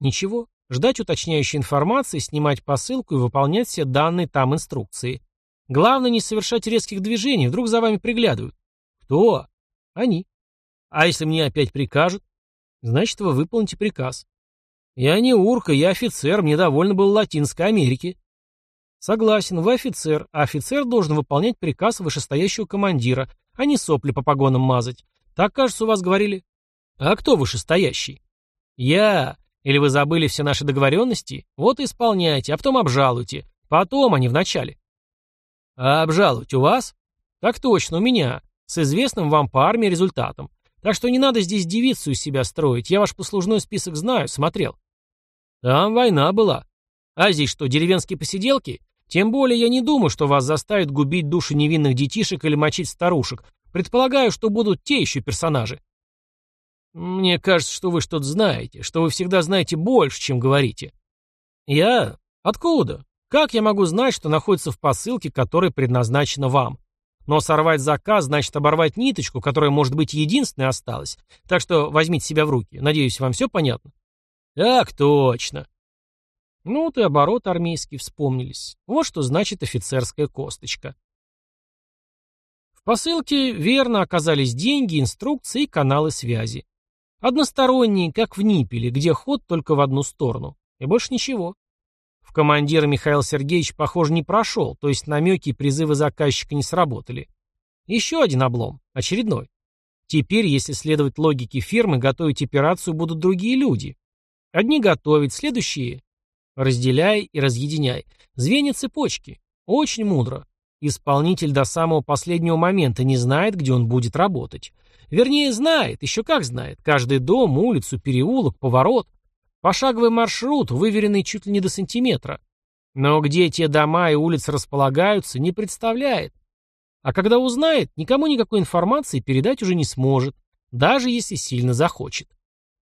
Ничего. Ждать уточняющей информации, снимать посылку и выполнять все данные там инструкции. Главное не совершать резких движений, вдруг за вами приглядывают. Кто? Они. А если мне опять прикажут? Значит, вы выполните приказ. Я не урка, я офицер, мне довольно было Латинской Америки. Согласен, вы офицер, а офицер должен выполнять приказ вышестоящего командира, а не сопли по погонам мазать. Так, кажется, у вас говорили. А кто вышестоящий? Я. Или вы забыли все наши договоренности? Вот и исполняйте, а потом обжалуйте. Потом, а не вначале. А обжаловать у вас? Так точно, у меня. С известным вам по армии результатом. Так что не надо здесь девицу из себя строить. Я ваш послужной список знаю, смотрел. Там война была. А здесь что, деревенские посиделки? Тем более я не думаю, что вас заставят губить души невинных детишек или мочить старушек. Предполагаю, что будут те еще персонажи. Мне кажется, что вы что-то знаете, что вы всегда знаете больше, чем говорите. Я? Откуда? Как я могу знать, что находится в посылке, которая предназначена вам? Но сорвать заказ значит оборвать ниточку, которая, может быть, единственной осталась. Так что возьмите себя в руки. Надеюсь, вам все понятно? Так точно. Ну вот и оборот армейский вспомнились. Вот что значит офицерская косточка. В посылке верно оказались деньги, инструкции и каналы связи. Односторонние, как в Ниппеле, где ход только в одну сторону. И больше ничего. В командира Михаил Сергеевич, похоже, не прошел, то есть намеки и призывы заказчика не сработали. Еще один облом, очередной. Теперь, если следовать логике фирмы, готовить операцию будут другие люди. Одни готовить, следующие разделяй и разъединяй. Звенья цепочки. Очень мудро. Исполнитель до самого последнего момента не знает, где он будет работать. Вернее, знает, еще как знает. Каждый дом, улицу, переулок, поворот. Пошаговый маршрут, выверенный чуть ли не до сантиметра. Но где те дома и улицы располагаются, не представляет. А когда узнает, никому никакой информации передать уже не сможет, даже если сильно захочет.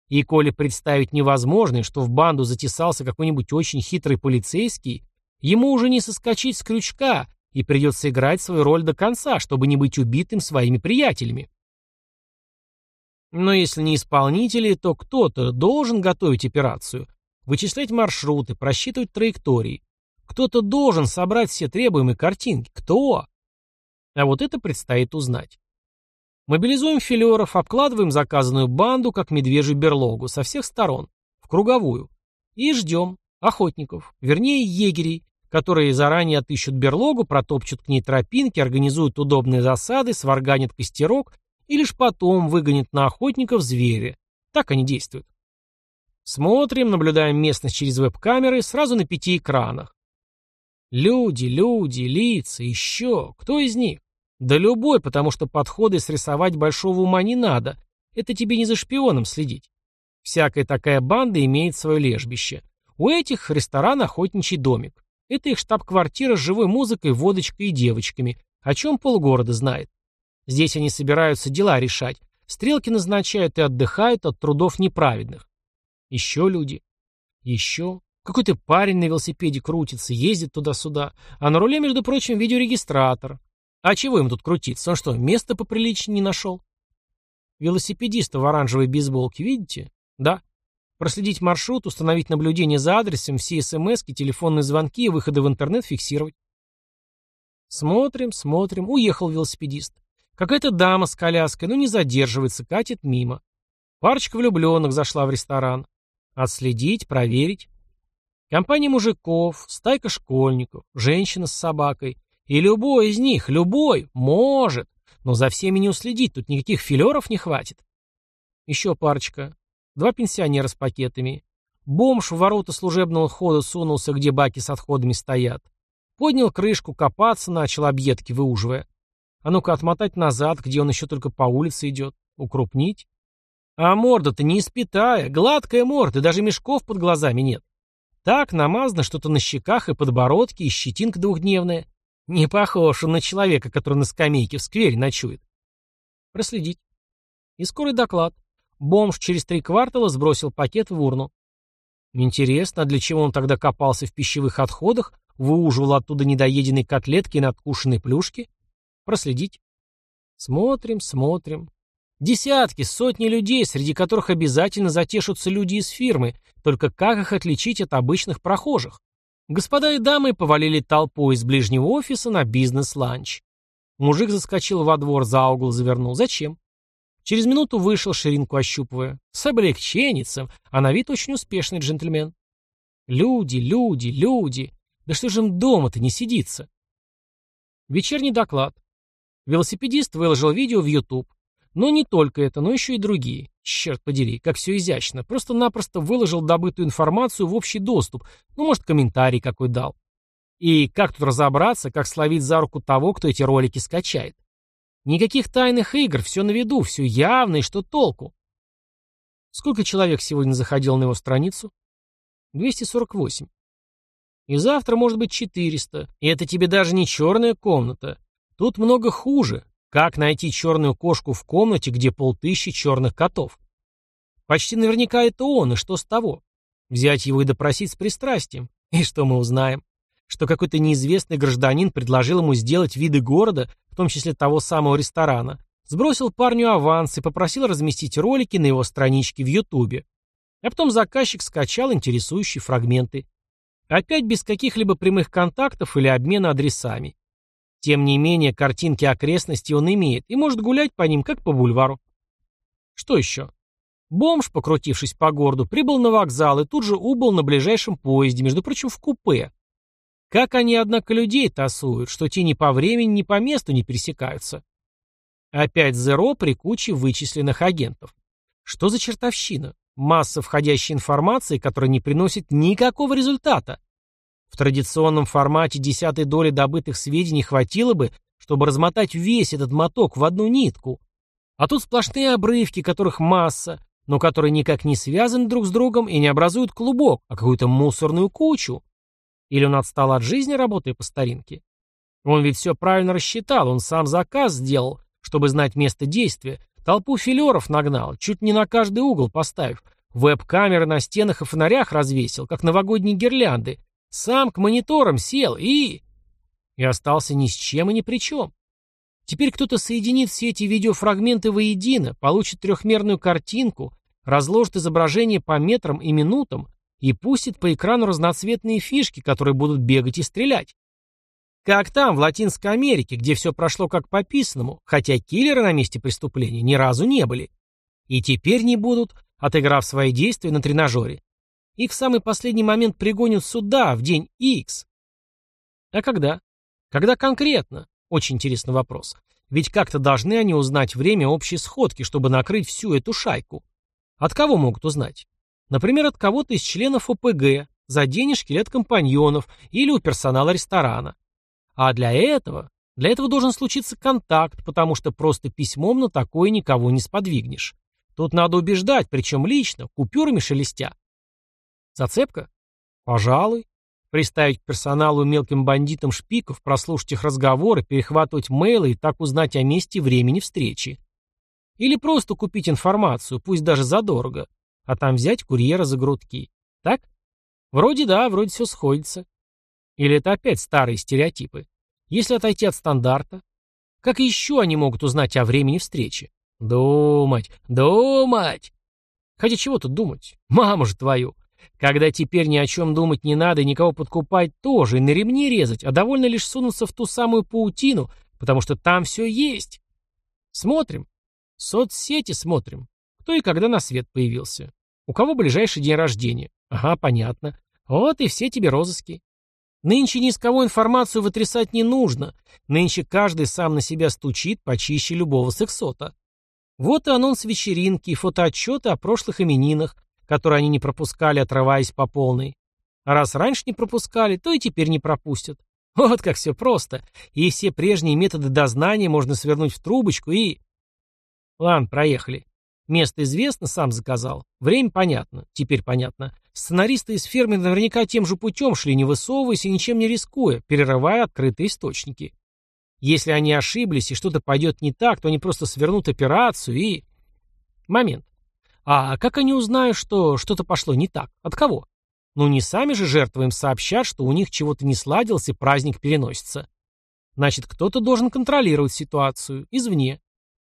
И коли представить невозможное, что в банду затесался какой-нибудь очень хитрый полицейский, ему уже не соскочить с крючка, и придется играть свою роль до конца, чтобы не быть убитым своими приятелями. Но если не исполнители, то кто-то должен готовить операцию, вычислять маршруты, просчитывать траектории. Кто-то должен собрать все требуемые картинки. Кто? А вот это предстоит узнать. Мобилизуем филеров, обкладываем заказанную банду, как медвежью берлогу, со всех сторон, в круговую. И ждем охотников, вернее егерей, которые заранее отыщут берлогу, протопчут к ней тропинки, организуют удобные засады, сварганят костерок и лишь потом выгонят на охотников зверя. Так они действуют. Смотрим, наблюдаем местность через веб-камеры сразу на пяти экранах. Люди, люди, лица, еще. Кто из них? Да любой, потому что подходы срисовать большого ума не надо. Это тебе не за шпионом следить. Всякая такая банда имеет свое лежбище. У этих ресторан «Охотничий домик». Это их штаб-квартира с живой музыкой, водочкой и девочками, о чем полгорода знает. Здесь они собираются дела решать. Стрелки назначают и отдыхают от трудов неправедных. Еще люди. Еще. Какой-то парень на велосипеде крутится, ездит туда-сюда. А на руле, между прочим, видеорегистратор. А чего им тут крутиться? Он что, место поприличнее не нашел? Велосипедиста в оранжевой бейсболке, видите? Да. Проследить маршрут, установить наблюдение за адресом, все смс телефонные звонки и выходы в интернет фиксировать. Смотрим, смотрим. Уехал велосипедист. Какая-то дама с коляской, ну не задерживается, катит мимо. Парочка влюбленных зашла в ресторан. Отследить, проверить. Компания мужиков, стайка школьников, женщина с собакой. И любой из них, любой, может. Но за всеми не уследить, тут никаких филеров не хватит. Еще парочка. Два пенсионера с пакетами. Бомж в ворота служебного хода сунулся, где баки с отходами стоят. Поднял крышку, копаться начал, объедки выуживая. А ну-ка отмотать назад, где он еще только по улице идет. Укрупнить. А морда-то не испитая, гладкая морда, даже мешков под глазами нет. Так намазано что-то на щеках и подбородке, и щетинка двухдневная. Не похож он на человека, который на скамейке в сквере ночует. Проследить. И скорый доклад. Бомж через три квартала сбросил пакет в урну. Интересно, для чего он тогда копался в пищевых отходах, выуживал оттуда недоеденные котлетки и надкушенные плюшки? Проследить. Смотрим, смотрим. Десятки, сотни людей, среди которых обязательно затешутся люди из фирмы, только как их отличить от обычных прохожих? Господа и дамы повалили толпу из ближнего офиса на бизнес-ланч. Мужик заскочил во двор, за угол завернул. Зачем? Через минуту вышел, ширинку ощупывая. С облегченницем, а на вид очень успешный джентльмен. Люди, люди, люди. Да что же им дома-то не сидится? Вечерний доклад. Велосипедист выложил видео в YouTube. Но не только это, но еще и другие. Черт подери, как все изящно. Просто-напросто выложил добытую информацию в общий доступ. Ну, может, комментарий какой дал. И как тут разобраться, как словить за руку того, кто эти ролики скачает? Никаких тайных игр, все на виду, все явно, и что толку? Сколько человек сегодня заходило на его страницу? 248. И завтра может быть 400. И это тебе даже не черная комната. Тут много хуже. Как найти черную кошку в комнате, где полтыщи черных котов? Почти наверняка это он, и что с того? Взять его и допросить с пристрастием. И что мы узнаем? Что какой-то неизвестный гражданин предложил ему сделать виды города, в том числе того самого ресторана, сбросил парню аванс и попросил разместить ролики на его страничке в Ютубе. А потом заказчик скачал интересующие фрагменты. Опять без каких-либо прямых контактов или обмена адресами. Тем не менее, картинки окрестностей он имеет и может гулять по ним, как по бульвару. Что еще? Бомж, покрутившись по городу, прибыл на вокзал и тут же убыл на ближайшем поезде, между прочим, в купе. Как они, однако, людей тасуют, что те ни по времени, ни по месту не пересекаются. Опять зеро при куче вычисленных агентов. Что за чертовщина? Масса входящей информации, которая не приносит никакого результата. В традиционном формате десятой доли добытых сведений хватило бы, чтобы размотать весь этот моток в одну нитку. А тут сплошные обрывки, которых масса, но которые никак не связаны друг с другом и не образуют клубок, а какую-то мусорную кучу. Или он отстал от жизни, работая по старинке? Он ведь все правильно рассчитал, он сам заказ сделал, чтобы знать место действия, толпу филеров нагнал, чуть не на каждый угол поставив, Веб-камеры на стенах и фонарях развесил, как новогодние гирлянды. Сам к мониторам сел и... И остался ни с чем и ни при чем. Теперь кто-то соединит все эти видеофрагменты воедино, получит трехмерную картинку, разложит изображение по метрам и минутам и пустит по экрану разноцветные фишки, которые будут бегать и стрелять. Как там, в Латинской Америке, где все прошло как по писанному, хотя киллеры на месте преступления ни разу не были. И теперь не будут, отыграв свои действия на тренажере. Их в самый последний момент пригонят сюда, в день X. А когда? Когда конкретно? Очень интересный вопрос. Ведь как-то должны они узнать время общей сходки, чтобы накрыть всю эту шайку. От кого могут узнать? Например, от кого-то из членов ОПГ, за денежки или от компаньонов, или у персонала ресторана. А для этого, для этого должен случиться контакт, потому что просто письмом на такое никого не сподвигнешь. Тут надо убеждать, причем лично, купюрами шелестя. Зацепка? Пожалуй. Приставить к персоналу мелким бандитам шпиков, прослушать их разговоры, перехватывать мейлы и так узнать о месте и времени встречи. Или просто купить информацию, пусть даже задорого, а там взять курьера за грудки. Так? Вроде да, вроде все сходится. Или это опять старые стереотипы? Если отойти от стандарта, как еще они могут узнать о времени встречи? Думать, думать! Хотя чего тут думать? Маму же твою! Когда теперь ни о чем думать не надо и никого подкупать тоже, и на ремни резать, а довольно лишь сунуться в ту самую паутину, потому что там все есть. Смотрим. Соцсети смотрим. Кто и когда на свет появился. У кого ближайший день рождения. Ага, понятно. Вот и все тебе розыски. Нынче ни с кого информацию вытрясать не нужно. Нынче каждый сам на себя стучит почище любого сексота. Вот и анонс вечеринки, и фотоотчеты о прошлых именинах, которые они не пропускали, отрываясь по полной. А раз раньше не пропускали, то и теперь не пропустят. Вот как все просто. И все прежние методы дознания можно свернуть в трубочку и... Ладно, проехали. Место известно, сам заказал. Время понятно. Теперь понятно. Сценаристы из фермы наверняка тем же путем шли, не высовываясь и ничем не рискуя, перерывая открытые источники. Если они ошиблись и что-то пойдет не так, то они просто свернут операцию и... Момент. А как они узнают, что что-то пошло не так? От кого? Ну не сами же жертвы им сообщат, что у них чего-то не сладилось и праздник переносится. Значит, кто-то должен контролировать ситуацию, извне.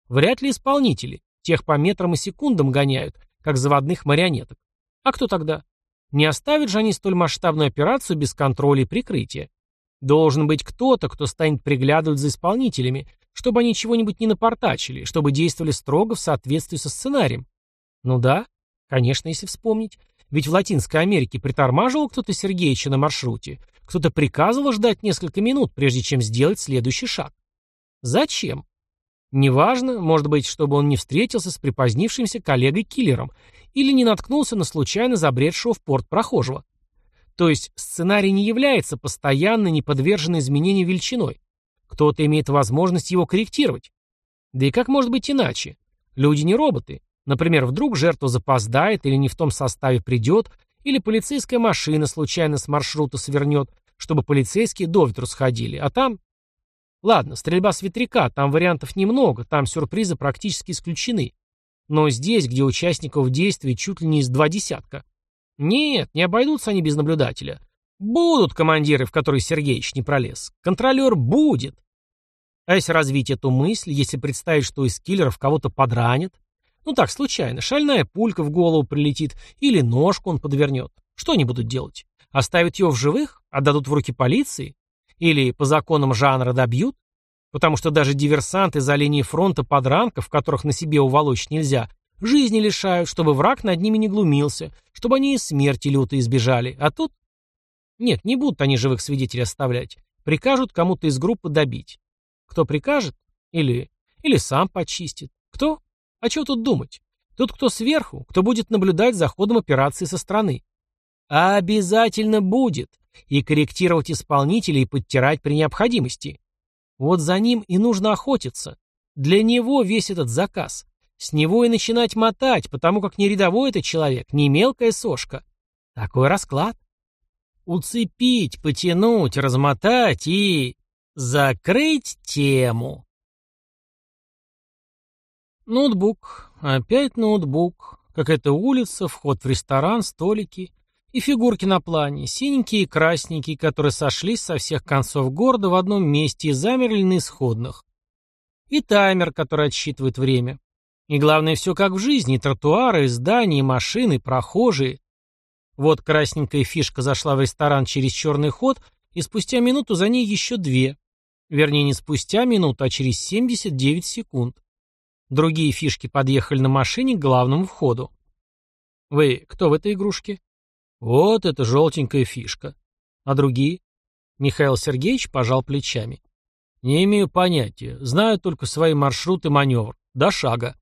Вряд ли исполнители. Тех по метрам и секундам гоняют, как заводных марионеток. А кто тогда? Не оставят же они столь масштабную операцию без контроля и прикрытия. Должен быть кто-то, кто станет приглядывать за исполнителями, чтобы они чего-нибудь не напортачили, чтобы действовали строго в соответствии со сценарием. Ну да, конечно, если вспомнить. Ведь в Латинской Америке притормаживал кто-то Сергеича на маршруте, кто-то приказывал ждать несколько минут, прежде чем сделать следующий шаг. Зачем? Неважно, может быть, чтобы он не встретился с припозднившимся коллегой-киллером или не наткнулся на случайно забредшего в порт прохожего. То есть сценарий не является постоянно не подверженной изменению величиной. Кто-то имеет возможность его корректировать. Да и как может быть иначе? Люди не роботы. Например, вдруг жертва запоздает или не в том составе придет, или полицейская машина случайно с маршрута свернет, чтобы полицейские до ветру сходили, а там... Ладно, стрельба с ветряка, там вариантов немного, там сюрпризы практически исключены. Но здесь, где участников действия чуть ли не из два десятка. Нет, не обойдутся они без наблюдателя. Будут командиры, в которые Сергеич не пролез. Контролер будет. А если развить эту мысль, если представить, что из киллеров кого-то подранят, ну так, случайно, шальная пулька в голову прилетит или ножку он подвернет. Что они будут делать? Оставят его в живых? Отдадут в руки полиции? Или по законам жанра добьют? Потому что даже диверсанты за линией фронта подранков, которых на себе уволочь нельзя, жизни лишают, чтобы враг над ними не глумился, чтобы они и смерти люто избежали. А тут... Нет, не будут они живых свидетелей оставлять. Прикажут кому-то из группы добить. Кто прикажет? Или... Или сам почистит. Кто? А чего тут думать? Тут кто сверху, кто будет наблюдать за ходом операции со стороны. А обязательно будет. И корректировать исполнителей и подтирать при необходимости. Вот за ним и нужно охотиться. Для него весь этот заказ. С него и начинать мотать, потому как не рядовой это человек, не мелкая сошка. Такой расклад. Уцепить, потянуть, размотать и... закрыть тему. Ноутбук. Опять ноутбук. Какая-то улица, вход в ресторан, столики и фигурки на плане, синенькие и красненькие, которые сошлись со всех концов города в одном месте и замерли на исходных. И таймер, который отсчитывает время. И главное, все как в жизни, тротуары, здания, машины, прохожие. Вот красненькая фишка зашла в ресторан через черный ход, и спустя минуту за ней еще две. Вернее, не спустя минуту, а через 79 секунд. Другие фишки подъехали на машине к главному входу. Вы кто в этой игрушке? Вот это желтенькая фишка. А другие? Михаил Сергеевич пожал плечами. Не имею понятия. Знаю только свои маршруты маневр. До шага.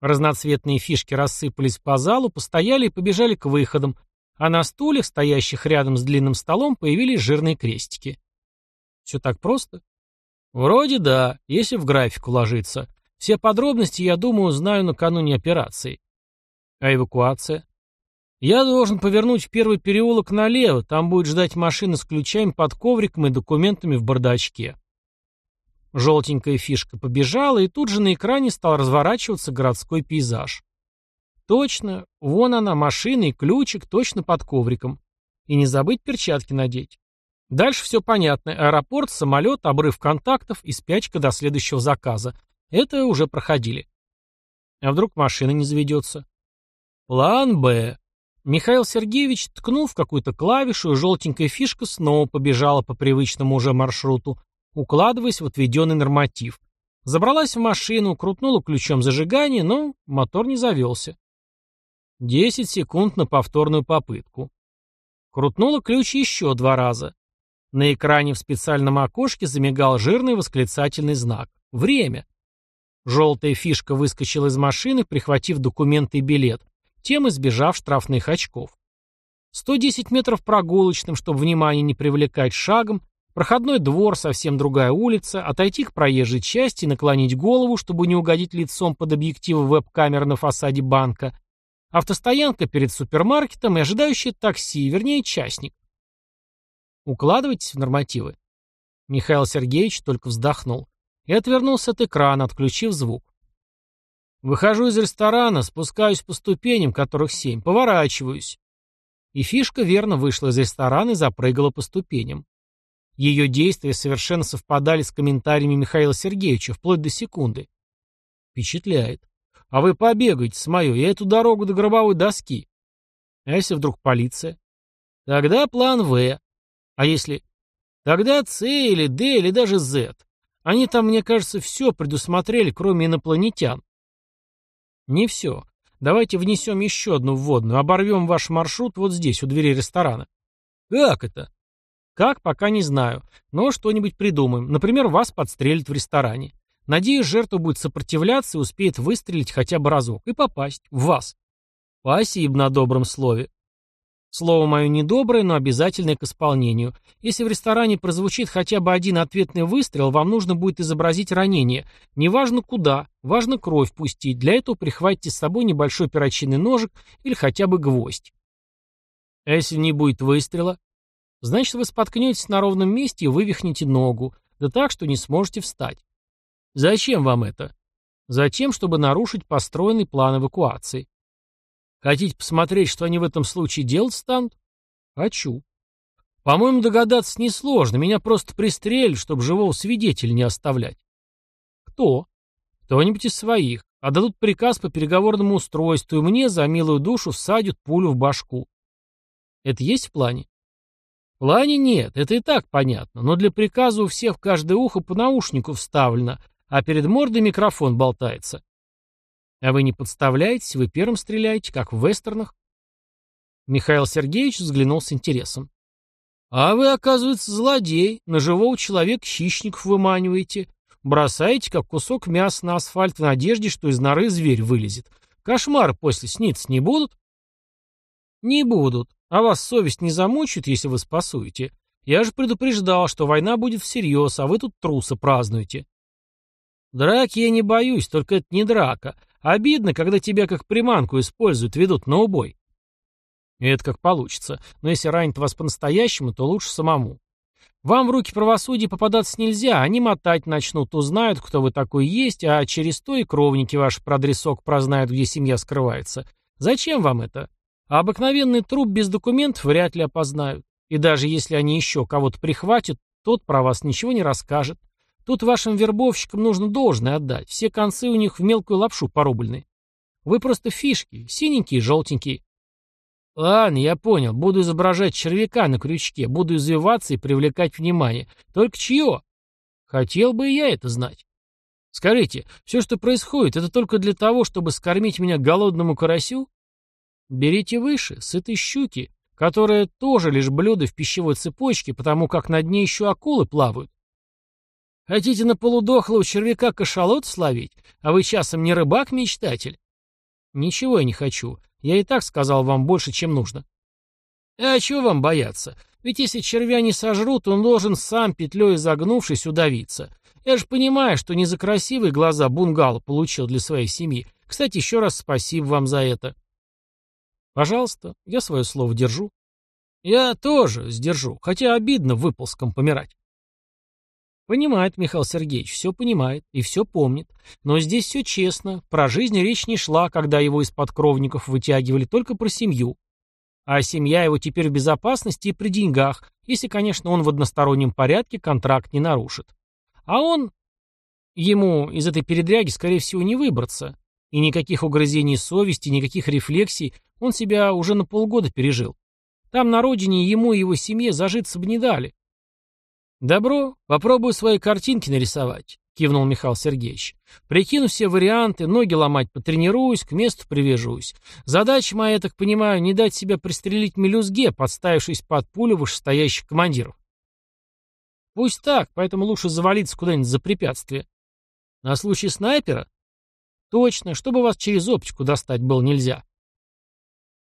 Разноцветные фишки рассыпались по залу, постояли и побежали к выходам, а на стульях, стоящих рядом с длинным столом, появились жирные крестики. Все так просто? Вроде да, если в график уложиться. Все подробности, я думаю, знаю накануне операции. А эвакуация? Я должен повернуть в первый переулок налево, там будет ждать машина с ключами под ковриком и документами в бардачке. Желтенькая фишка побежала, и тут же на экране стал разворачиваться городской пейзаж. Точно, вон она, машина и ключик точно под ковриком. И не забыть перчатки надеть. Дальше все понятно. Аэропорт, самолет, обрыв контактов и спячка до следующего заказа. Это уже проходили. А вдруг машина не заведется? План «Б». Михаил Сергеевич ткнул в какую-то клавишу, и желтенькая фишка снова побежала по привычному уже маршруту, укладываясь в отведенный норматив. Забралась в машину, крутнула ключом зажигания, но мотор не завелся. Десять секунд на повторную попытку. Крутнула ключ еще два раза. На экране в специальном окошке замигал жирный восклицательный знак. Время. Желтая фишка выскочила из машины, прихватив документы и билет, тем избежав штрафных очков. 110 метров прогулочным, чтобы внимание не привлекать шагом, Проходной двор, совсем другая улица, отойти к проезжей части, наклонить голову, чтобы не угодить лицом под объективы веб-камеры на фасаде банка, автостоянка перед супермаркетом и ожидающее такси, вернее, частник. Укладывайтесь в нормативы. Михаил Сергеевич только вздохнул и отвернулся от экрана, отключив звук. Выхожу из ресторана, спускаюсь по ступеням, которых семь, поворачиваюсь. И фишка верно вышла из ресторана и запрыгала по ступеням. Ее действия совершенно совпадали с комментариями Михаила Сергеевича, вплоть до секунды. Впечатляет. А вы побегайте с мою, я эту дорогу до гробовой доски. А если вдруг полиция? Тогда план В. А если... Тогда С или Д или даже З. Они там, мне кажется, все предусмотрели, кроме инопланетян. Не все. Давайте внесем еще одну вводную. Оборвем ваш маршрут вот здесь, у двери ресторана. Как это? Как, пока не знаю. Но что-нибудь придумаем. Например, вас подстрелят в ресторане. Надеюсь, жертва будет сопротивляться и успеет выстрелить хотя бы разок. И попасть. В вас. Спасибо на добром слове. Слово мое недоброе, но обязательное к исполнению. Если в ресторане прозвучит хотя бы один ответный выстрел, вам нужно будет изобразить ранение. Неважно куда, важно кровь пустить. Для этого прихватите с собой небольшой перочинный ножик или хотя бы гвоздь. А если не будет выстрела? Значит, вы споткнетесь на ровном месте и вывихнете ногу, да так, что не сможете встать. Зачем вам это? Затем, чтобы нарушить построенный план эвакуации. Хотите посмотреть, что они в этом случае делать станут? Хочу. По-моему, догадаться несложно. Меня просто пристрелят, чтобы живого свидетеля не оставлять. Кто? Кто-нибудь из своих. Отдадут приказ по переговорному устройству, и мне за милую душу всадят пулю в башку. Это есть в плане? В плане нет, это и так понятно, но для приказа у всех каждое ухо по наушнику вставлено, а перед мордой микрофон болтается. А вы не подставляетесь, вы первым стреляете, как в вестернах? Михаил Сергеевич взглянул с интересом. А вы, оказывается, злодей, на живого человека хищников выманиваете, бросаете, как кусок мяса на асфальт в надежде, что из норы зверь вылезет. Кошмары после снится не будут? Не будут. А вас совесть не замучит, если вы спасуете? Я же предупреждал, что война будет всерьез, а вы тут труса празднуете. Драки я не боюсь, только это не драка. Обидно, когда тебя как приманку используют, ведут на убой. Это как получится. Но если ранит вас по-настоящему, то лучше самому. Вам в руки правосудия попадаться нельзя, они мотать начнут, узнают, кто вы такой есть, а через то и кровники ваши про адресок прознают, где семья скрывается. Зачем вам это? А обыкновенный труп без документов вряд ли опознают. И даже если они еще кого-то прихватят, тот про вас ничего не расскажет. Тут вашим вербовщикам нужно должное отдать. Все концы у них в мелкую лапшу порублены. Вы просто фишки, синенькие и желтенькие. Ладно, я понял. Буду изображать червяка на крючке, буду извиваться и привлекать внимание. Только чье? Хотел бы и я это знать. Скажите, все, что происходит, это только для того, чтобы скормить меня голодному карасю? Берите выше, сытой щуки, которая тоже лишь блюдо в пищевой цепочке, потому как на дне еще акулы плавают. Хотите на полудохлого червяка кашалот словить, а вы часом не рыбак-мечтатель? Ничего я не хочу. Я и так сказал вам больше, чем нужно. А чего вам бояться? Ведь если червя не сожрут, он должен сам, петлей загнувшись, удавиться. Я же понимаю, что не за красивые глаза бунгало получил для своей семьи. Кстати, еще раз спасибо вам за это. Пожалуйста, я свое слово держу. Я тоже сдержу, хотя обидно выползком помирать. Понимает Михаил Сергеевич, все понимает и все помнит. Но здесь все честно. Про жизнь речь не шла, когда его из-под кровников вытягивали, только про семью. А семья его теперь в безопасности и при деньгах, если, конечно, он в одностороннем порядке контракт не нарушит. А он... Ему из этой передряги, скорее всего, не выбраться. И никаких угрызений совести, никаких рефлексий он себя уже на полгода пережил. Там на родине ему и его семье зажиться бы не дали. «Добро, попробую свои картинки нарисовать», — кивнул Михаил Сергеевич. «Прикину все варианты, ноги ломать потренируюсь, к месту привяжусь. Задача моя, я так понимаю, не дать себя пристрелить мелюзге, подставившись под пулю вышестоящих командиров». «Пусть так, поэтому лучше завалиться куда-нибудь за препятствие». «На случай снайпера?» «Точно, чтобы вас через оптику достать было нельзя».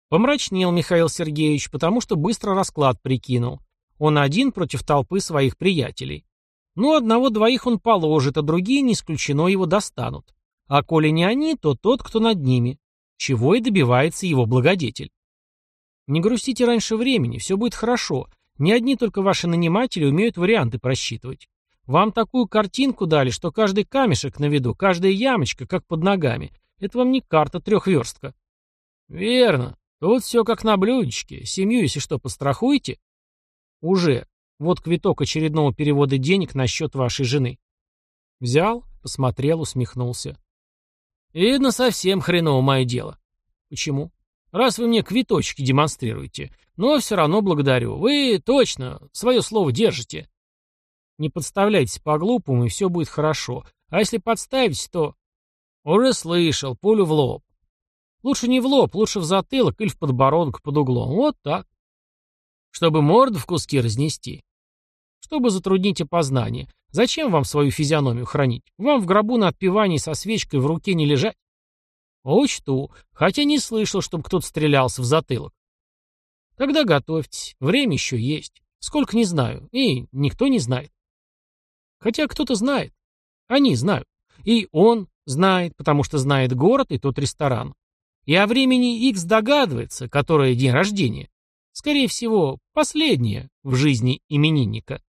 Помрачнел Михаил Сергеевич, потому что быстро расклад прикинул. Он один против толпы своих приятелей. Ну, одного-двоих он положит, а другие, не исключено, его достанут. А коли не они, то тот, кто над ними. Чего и добивается его благодетель. Не грустите раньше времени, все будет хорошо. Не одни только ваши наниматели умеют варианты просчитывать. Вам такую картинку дали, что каждый камешек на виду, каждая ямочка, как под ногами. Это вам не карта трехверстка. Верно. Тут все как на блюдечке. Семью, если что, пострахуйте. Уже. Вот квиток очередного перевода денег на счет вашей жены. Взял, посмотрел, усмехнулся. Видно, совсем хреново мое дело. Почему? Раз вы мне квиточки демонстрируете. Но все равно благодарю. Вы точно свое слово держите. Не подставляйтесь по-глупому, и все будет хорошо. А если подставитесь, то... Уже слышал, пулю в лоб. Лучше не в лоб, лучше в затылок или в подбородок под углом. Вот так. Чтобы морду в куски разнести. Чтобы затруднить опознание. Зачем вам свою физиономию хранить? Вам в гробу на отпевании со свечкой в руке не лежать? Учту, хотя не слышал, чтобы кто-то стрелялся в затылок. Тогда готовьтесь, время еще есть. Сколько не знаю, и никто не знает. Хотя кто-то знает. Они знают. И он знает, потому что знает город и тот ресторан. И о времени X догадывается, которое день рождения. Скорее всего, последнее в жизни именинника.